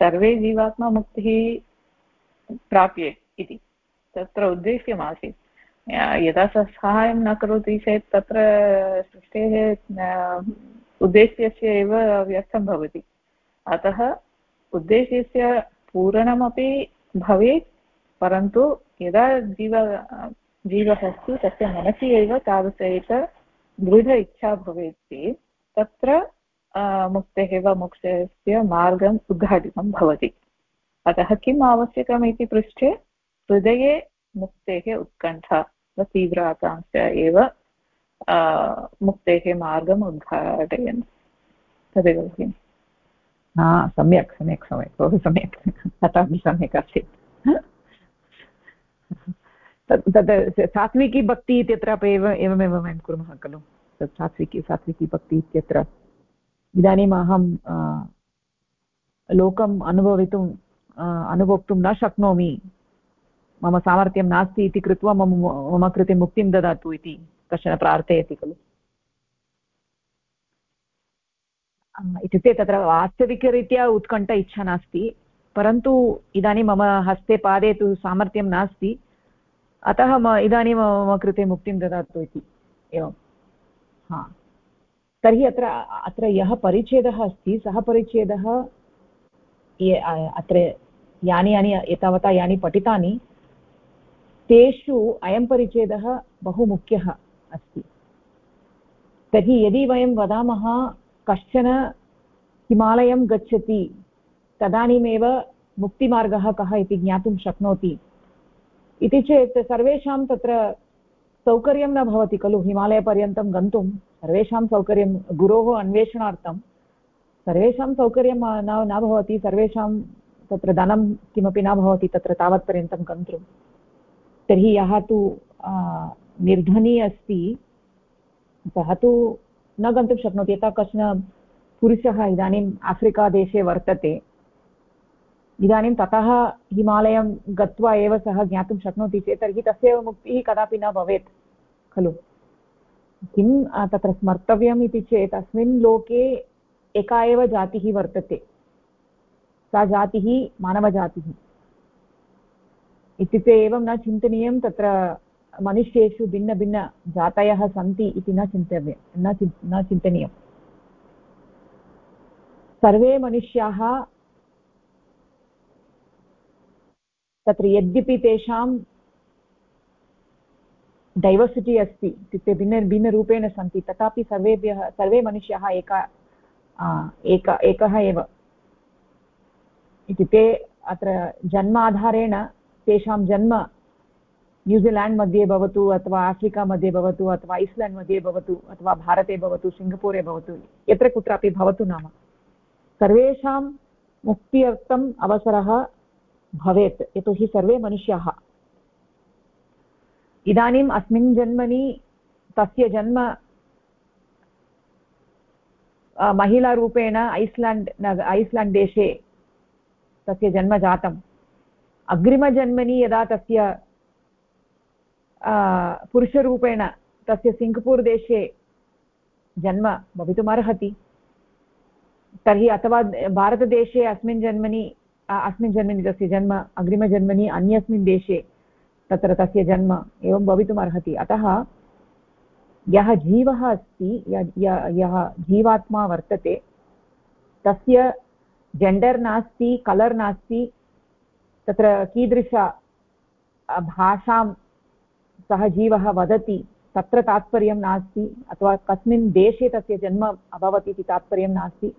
[SPEAKER 3] सर्वे जीवात्मामुक्तिः प्राप्ये इति। तत्र उद्देश्यमासीत्। यदा सः सहायं न करोति चेत् तत्र सृष्टेः उद्देश्यस्य एव व्यर्थं भवति। अतः उद्देश्यस्य पूरणमपि भवेत्, परन्तु यदा जीव, जीवः अस्ति, तस्य मनसि एव तादृश एक दृढ इच्छा भवेत् चेत् तत्र मुक्तेः वा मोक्षस्य मार्गम् उद्घाटितं भवति। अतः किम् आवश्यकम् इति पृष्ठे, हृदये मुक्तेः उत्कण्ठा तीव्र आकाङ्क्षा एव मुक्तेः मार्गम् उद्घाटयन्। तदेव भगिनि
[SPEAKER 1] हा, सम्यक् सम्यक् सम्यक्, बहु सम्यक्। तथापि सम्यक् आसीत् तद् सात्विकी भक्ति इत्यत्रापि एव, एवमेव वयं कुर्मः खलु। तत् सात्विकी सात्विकी भक्ति इत्यत्र। इदानीम् अहं लोकम् अनुभवितुम् अनुभोक्तुं न शक्नोमि। मम सामर्थ्यं नास्ति इति कृत्वा मम मम कृते मुक्तिं ददातु इति कश्चन प्रार्थयति खलु। इत्युक्ते तत्र वास्तविकरीत्या उत्कण्ठ इच्छा नास्ति, परन्तु इदानीं मम हस्ते पादे तु सामर्थ्यं नास्ति, अतः म, इदानीं मम कृते मुक्तिं ददातु इति। एवं। हा। तर्हि अत्र अत्र यः परिच्छेदः अस्ति, सः परिच्छेदः अत्र यानि यानि, एतावता यानि पठितानि तेषु अयं परिच्छेदः बहु मुख्यः अस्ति। तर्हि यदि वयं वदामः, कश्चन हिमालयं गच्छति, तदानीमेव मुक्तिमार्गः कः इति ज्ञातुं शक्नोति। इति चेत् सर्वेषां तत्र सौकर्यं न भवति खलु, हिमालयपर्यन्तं गन्तुं। सर्वेषां सौकर्यं, गुरोः अन्वेषणार्थं सर्वेषां सौकर्यं न भवति, सर्वेषां तत्र धनं किमपि न भवति, तत्र तावत्पर्यन्तं गन्तुं। तर्हि यः तु निर्धनी अस्ति, सः तु न गन्तुं शक्नोति। यथा कश्चन पुरुषः इदानीम् आफ्रिकादेशे वर्तते, इदानीं ततः हिमालयं गत्वा एव सः ज्ञातुं शक्नोति चेत्, तर्हि तस्य मुक्तिः कदापि न भवेत्, खलु। किं तत्र स्मर्तव्यम् इति चेत्, अस्मिन् लोके एका एव जातिः वर्तते। सा जातिः मानवजातिः। इत्युक्ते एवं न चिन्तनीयं, तत्र मनुष्येषु भिन्नभिन्नजातयः सन्ति इति न चिन्तव्यं, न चिन् न चिन्तनीयम्। सर्वे मनुष्याः तत्र यद्यपि तेषां डैवर्सिटि अस्ति, इत्युक्ते भिन्न, भिन्नरूपेण सन्ति, तथापि सर्वेभ्यः, सर्वे मनुष्याः एका एक, एकः एव। इत्युक्ते अत्र जन्माधारेण तेषां जन्म न्यूजिलेण्ड् मध्ये भवतु अथवा आफ्रिका मध्ये भवतु अथवा ऐस्लेण्ड् मध्ये भवतु अथवा भारते भवतु सिङ्गपूरे भवतु, यत्र कुत्रापि भवतु नाम। सर्वेषां मुक्त्यर्थम् अवसरः भवेत्, यतोहि सर्वे मनुष्याः। इदानीम् अस्मिन् जन्मनि तस्य जन्म महिलारूपेण ऐस्लाण्ड् ऐस्लाण्ड् देशे तस्य जन्म जातम्। अग्रिमजन्मनि यदा तस्य पुरुषरूपेण तस्य सिङ्गपूर् देशे जन्म भवितुमर्हति तर्हि अथवा भारतदेशे अस्मिन् जन्मनि अस्मिन् जन्मनि तस्य जन्म, अग्रिमजन्मनि अन्यस्मिन् देशे तत्र तस्य जन्म एवं भवितुमर्हति अतः यः जीवः अस्ति यः जीवात्मा वर्तते, तस्य जेण्डर् नास्ति, कलर् नास्ति तत्र कीदृश भाषां सः जीवः वदति, तत्र तात्पर्यं नास्ति, अथवा कस्मिन् देशे तस्य जन्म अभवत् इति तात्पर्यं नास्ति।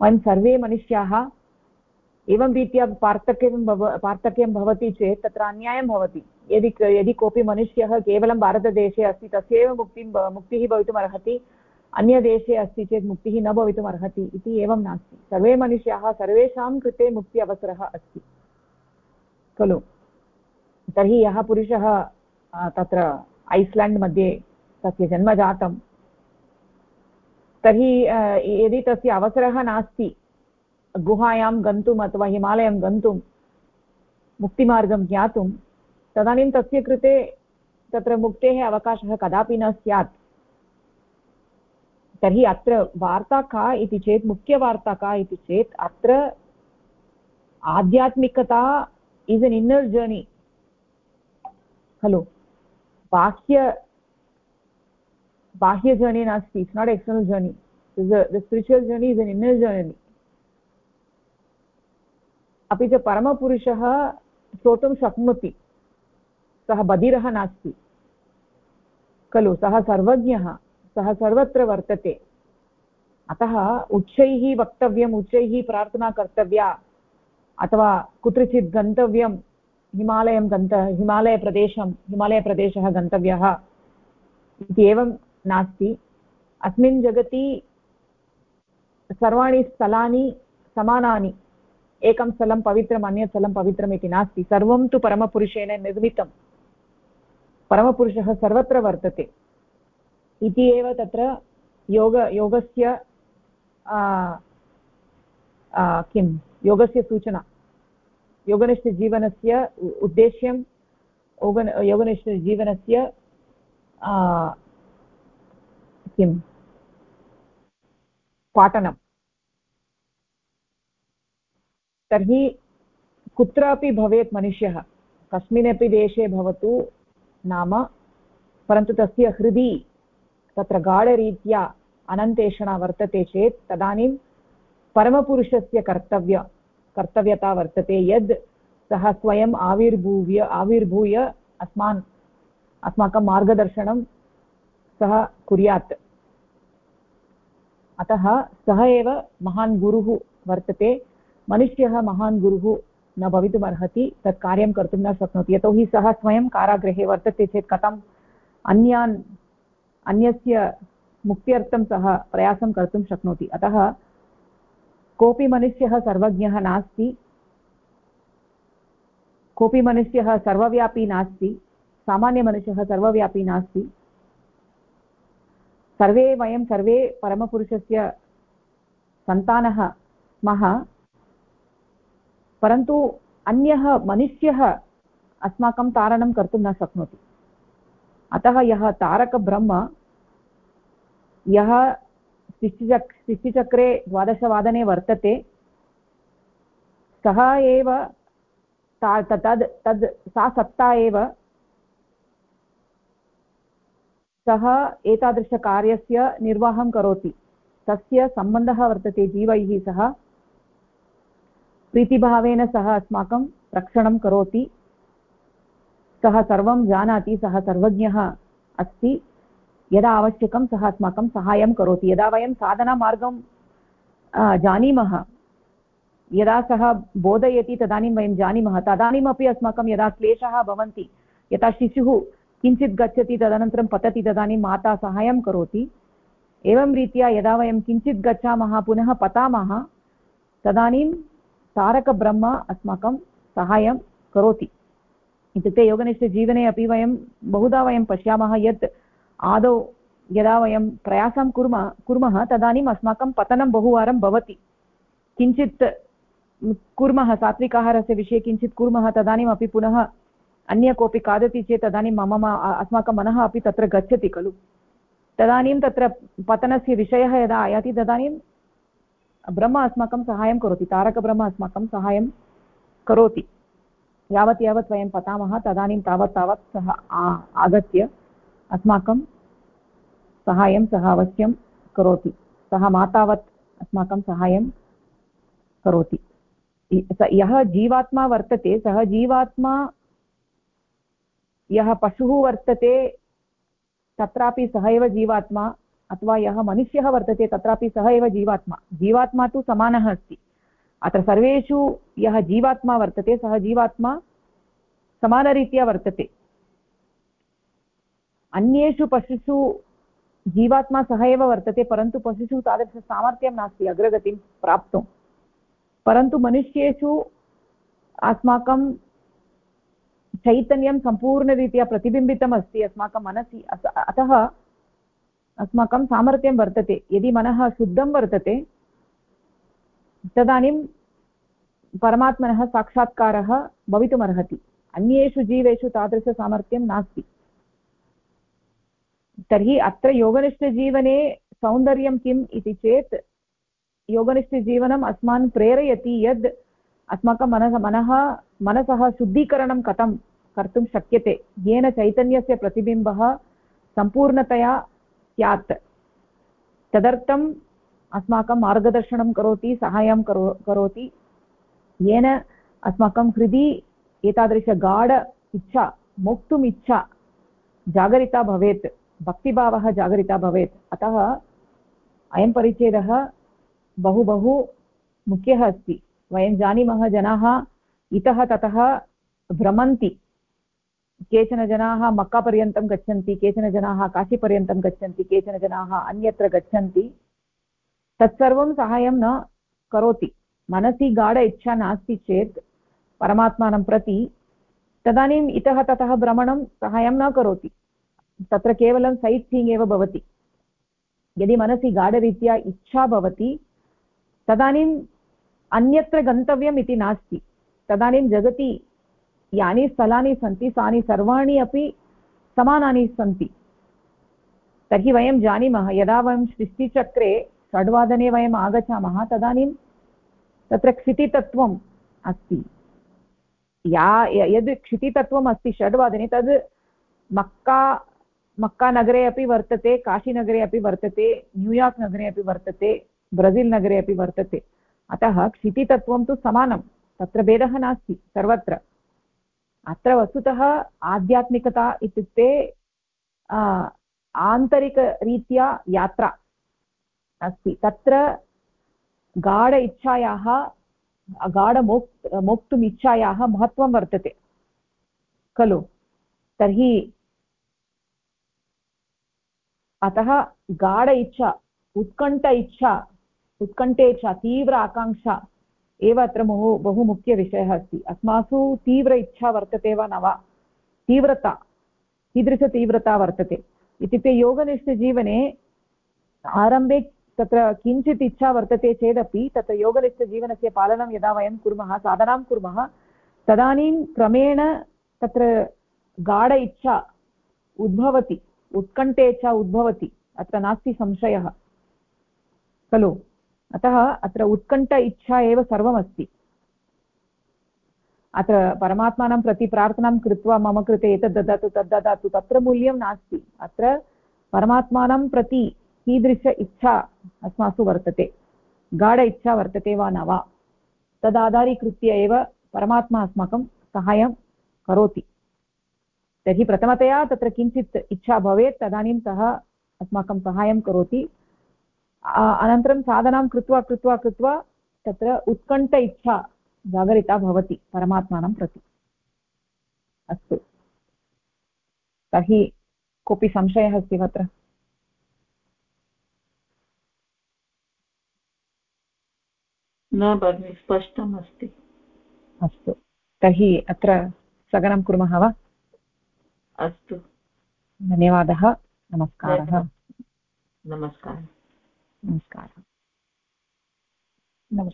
[SPEAKER 1] वयं सर्वे मनुष्याः एवं रीत्या पार्थक्यं भव, पार्थक्यं भवति चेत् तत्र अन्यायं भवति। यदि यदि कोऽपि मनुष्यः केवलं भारतदेशे अस्ति तस्यैव मुक्तिं मुक्तिः भवितुमर्हति अन्यदेशे अस्ति चेत् मुक्तिः न भवितुमर्हति इति एवं नास्ति। सर्वे मनुष्याः सर्वेषां कृते मुक्ति अवसरः अस्ति। खलु। तर्हि यः पुरुषः तत्र ऐस्लेण्ड् मध्ये तस्य जन्म जातं तर्हि यदि तस्य अवसरः नास्ति, गुहायां गन्तुम् अथवा हिमालयं गन्तुं मुक्तिमार्गं ज्ञातुं तदानीं तस्य कृते तत्र मुक्तेः अवकाशः कदापि न स्यात्। तर्हि अत्र वार्ता का इति चेत्, मुख्यवार्ता का इति चेत्, अत्र आध्यात्मिकता इस् एन् इन्नर् जर्नी खलु बाह्य बाह्य जर्नी नास्ति it's not external journey the spiritual journey is an inner journey अपि च परमपुरुषः श्रोतुं शक्नोति सः बधिरः नास्ति खलु सः सर्वज्ञः सः सर्वत्र वर्तते अतः उच्चैः वक्तव्यम् उच्चैः प्रार्थना कर्तव्या अथवा कुत्रचित् गन्तव्यं हिमालयं गन्त, हिमालयप्रदेशं, हिमालयप्रदेशः गन्तव्यः इति एवं नास्ति। अस्मिन् जगति सर्वाणि स्थलानि समानानि। एकं स्थलं पवित्रम्, अन्यत् स्थलं पवित्रम् इति नास्ति। सर्वं तु परमपुरुषेण निर्मितं। परमपुरुषः सर्वत्र वर्तते। इति एव तत्र योग, योगस्य किं योगस्य सूचना। योगनिष्ठजीवनस्य उद्देश्यं योग योगनिष्ठजीवनस्य किं पाठनं तर्हि कुत्रापि भवेत् मनुष्यः। कस्मिन्नपि देशे भवतु नाम, परन्तु तस्य हृदि तत्र गाढरीत्या अनन्तेषणा वर्तते चेत् तदानीं परमपुरुषस्य कर्तव्य, कर्तव्यता वर्तते यद् सः स्वयम् आविर्भूय आविर्भूय अस्मान्, अस्माकं मार्गदर्शनं सः कुर्यात्। अतः सः एव महान् गुरुः वर्तते। मनुष्यः महान् गुरुः न भवितुमर्हति, तत् कार्यं कर्तुं न शक्नोति। यतोहि सः स्वयं कारागृहे वर्तते चेत् कथम् अन्यान्, अन्यस्य मुक्त्यर्थं सः प्रयासं कर्तुं शक्नोति। अतः कोऽपि मनुष्यः सर्वज्ञः नास्ति, कोऽपि मनुष्यः सर्वव्यापी नास्ति सामान्यमनुष्यः सर्वव्यापी नास्ति, सर्वे वयं सर्वे परमपुरुषस्य सन्तानः स्मः परन्तु अन्यः मनुष्यः अस्माकं तारणं कर्तुं न शक्नोति। अतः यः तारकब्रह्म, यः सृष्टिचक् सृष्टिचक्रे द्वादशवादने वर्तते। सः एव तद् तद्, सा सत्ता एव। सः एतादृशकार्यस्य निर्वाहं करोति। तस्य सम्बन्धः वर्तते जीवैः सह। प्रीतिभावेन सः अस्माकं रक्षणं करोति। सः सर्वं जानाति, सः सर्वज्ञः अस्ति। यदा आवश्यकं सः अस्माकं सहायं करोति। यदा वयं साधनामार्गं जानीमः, यदा सः बोधयति तदानीं वयं जानीमः, तदानीमपि अस्माकं यदा क्लेशः भवन्ति, यथा शिशुः किञ्चित् गच्छति, तदनन्तरं पतति, तदानीं माता सहायं करोति। एवं रीत्या यदा वयं किञ्चित् गच्छामः, पुनः पतामः, तदानीं तारकब्रह्म अस्माकं सहायं करोति। इत्युक्ते योगनिष्ठजीवने अपि वयं बहुधा वयं पश्यामः यत् आदौ यदा वयं प्रयासं कुर्मः कुर्मः, तदानीम् अस्माकं पतनं बहुवारं भवति। किञ्चित् कुर्मः सात्विकाहारस्य विषये किञ्चित् कुर्मः तदानीमपि पुनः अन्य कोऽपि खादति चेत् तदानीं मम अस्माकं मनः अपि तत्र गच्छति खलु। तदानीं तत्र पतनस्य विषयः यदा आयाति तदानीं ब्रह्म अस्माकं सहायं करोति, तारकब्रह्म अस्माकं सहायं करोति। यावत् यावत् वयं पतामः, तदानीं तावत् तावत् सः आगत्य अस्माकं सहायं सः अवश्यं करोति। सः मातावत् अस्माकं सहायं करोति। यः जीवात्मा वर्तते, सः जीवात्मा यः पशुः वर्तते, तत्रापि सः एव जीवात्मा, अथवा यः मनुष्यः वर्तते, तत्रापि सः एव जीवात्मा। जीवात्मा तु समानः अस्ति। अत्र सर्वेषु यः जीवात्मा वर्तते, सः जीवात्मा समानरीत्या वर्तते। अन्येषु पशुषु जीवात्मा सः एव वर्तते, परन्तु पशुषु तादृशसामर्थ्यं नास्ति, अग्रगतिं प्राप्तुं। परन्तु मनुष्येषु अस्माकं चैतन्यं सम्पूर्णरीत्या प्रतिबिम्बितम् अस्ति, अस्माकं मनसि अतः अस्माकं सामर्थ्यं वर्तते। यदि मनः शुद्धं वर्तते, तदानीं परमात्मनः साक्षात्कारः भवितुमर्हति। अन्येषु जीवेषु तादृशसामर्थ्यं नास्ति। तर्हि अत्र योगनिष्ठजीवने सौन्दर्यं किम् इति चेत् योगनिष्ठजीवनम् अस्मान् प्रेरयति यद् अस्माकं मनः मनः, मनसः शुद्धीकरणं कथं कर्तुं शक्यते। येन चैतन्यस्य प्रतिबिम्बः सम्पूर्णतया स्यात्। तदर्थम् अस्माकं मार्गदर्शनं करोति साहाय्यं करो, करोति। येन अस्माकं हृदि एतादृशगाढ इच्छा, मोक्तुम् इच्छा जागरिता भवेत्। भक्तिभावः जागरिता भवेत्। अतः अयं परिच्छेदः बहु बहु मुख्यः अस्ति। वयं जानीमः जनाः इतः ततः भ्रमन्ति। केचन जनाः मक्कापर्यन्तं गच्छन्ति, केचन जनाः काशीपर्यन्तं गच्छन्ति, केचन जनाः अन्यत्र गच्छन्ति। तत्सर्वं साहाय्यं न करोति। मनसि गाढ इच्छा नास्ति चेत् परमात्मानं प्रति। तदानीम् इतः ततः भ्रमणं सहायं न करोति। तत्र केवलं सैट् सीङ्ग् एव भवति। यदि मनसि गाढरीत्या इच्छा भवति तदानीम् अन्यत्र गन्तव्यम् इति नास्ति। तदानीं जगति यानि स्थलानि सन्ति, तानि सर्वाणि अपि समानानि सन्ति। तर्हि वयं जानीमः, यदा वयं सृष्टिचक्रे षड्वादने वयम् आगच्छामः, तदानीं तत्र क्षितितत्त्वम् अस्ति। या, यद् क्षितितत्त्वम् अस्ति षड्वादने, तद् मक्का मक्कानगरे अपि वर्तते, काशीनगरे अपि वर्तते न्यूयार्क् नगरे अपि वर्तते ब्रज़िल् नगरे अपि वर्तते। अतः क्षितितत्त्वं तु समानं, तत्र भेदः नास्ति, सर्वत्र। अत्र वस्तुतः आध्यात्मिकता इत्युक्ते आन्तरिकरीत्या यात्रा अस्ति। तत्र गाढ इच्छायाः गाढमोक् मोक्तुम् इच्छायाः महत्त्वं वर्तते। खलु? तर्हि अतः गाढ इच्छा उत्कण्ठ इच्छा उत्कण्ठेच्छा तीव्र आकाङ्क्षा एव अत्र बहु बहु मुख्यविषयः अस्ति। अस्मासु तीव्र इच्छा वर्तते वा न वा? तीव्रता, कीदृशतीव्रता वर्तते? इत्युक्ते योगनिष्ठजीवने आरम्भे तत्र किञ्चित् इच्छा वर्तते चेदपि तत्र योगनिष्ठजीवनस्य पालनं यदा वयं कुर्मः, साधनां कुर्मः, तदानीं क्रमेण तत्र गाढ इच्छा उद्भवति। उत्कण्ठेच्छा उद्भवति। अत्र नास्ति संशयः। खलु? अतः अत्र उत्कण्ठ इच्छा एव सर्वमस्ति। अत्र परमात्मानं प्रति प्रार्थनां कृत्वा मम कृते एतद् ददातु, तद् ददातु, तत्र मूल्यं नास्ति। अत्र परमात्मानं प्रति कीदृश इच्छा अस्मासु वर्तते। गाढ इच्छा वर्तते वा न वा। तदाधारीकृत्य एव परमात्मा अस्माकं सहायं करोति। तर्हि प्रथमतया तत्र किञ्चित् इच्छा भवेत् तदानीं सः अस्माकं सहायं करोति। अनन्तरं साधनां कृत्वा कृत्वा कृत्वा तत्र उत्कण्ठ इच्छा जागरिता भवति परमात्मानं प्रति। अस्तु। तर्हि कोऽपि संशयः अस्ति वा अत्र?
[SPEAKER 2] न भगिनि स्पष्टम् अस्ति।
[SPEAKER 1] अस्तु तर्हि अत्र स्थगनं कुर्मः वा?
[SPEAKER 2] अस्तु।
[SPEAKER 1] धन्यवादः। नमस्कारः।
[SPEAKER 2] नमस्कारः।
[SPEAKER 1] नमस्कारः। नमस्कारः।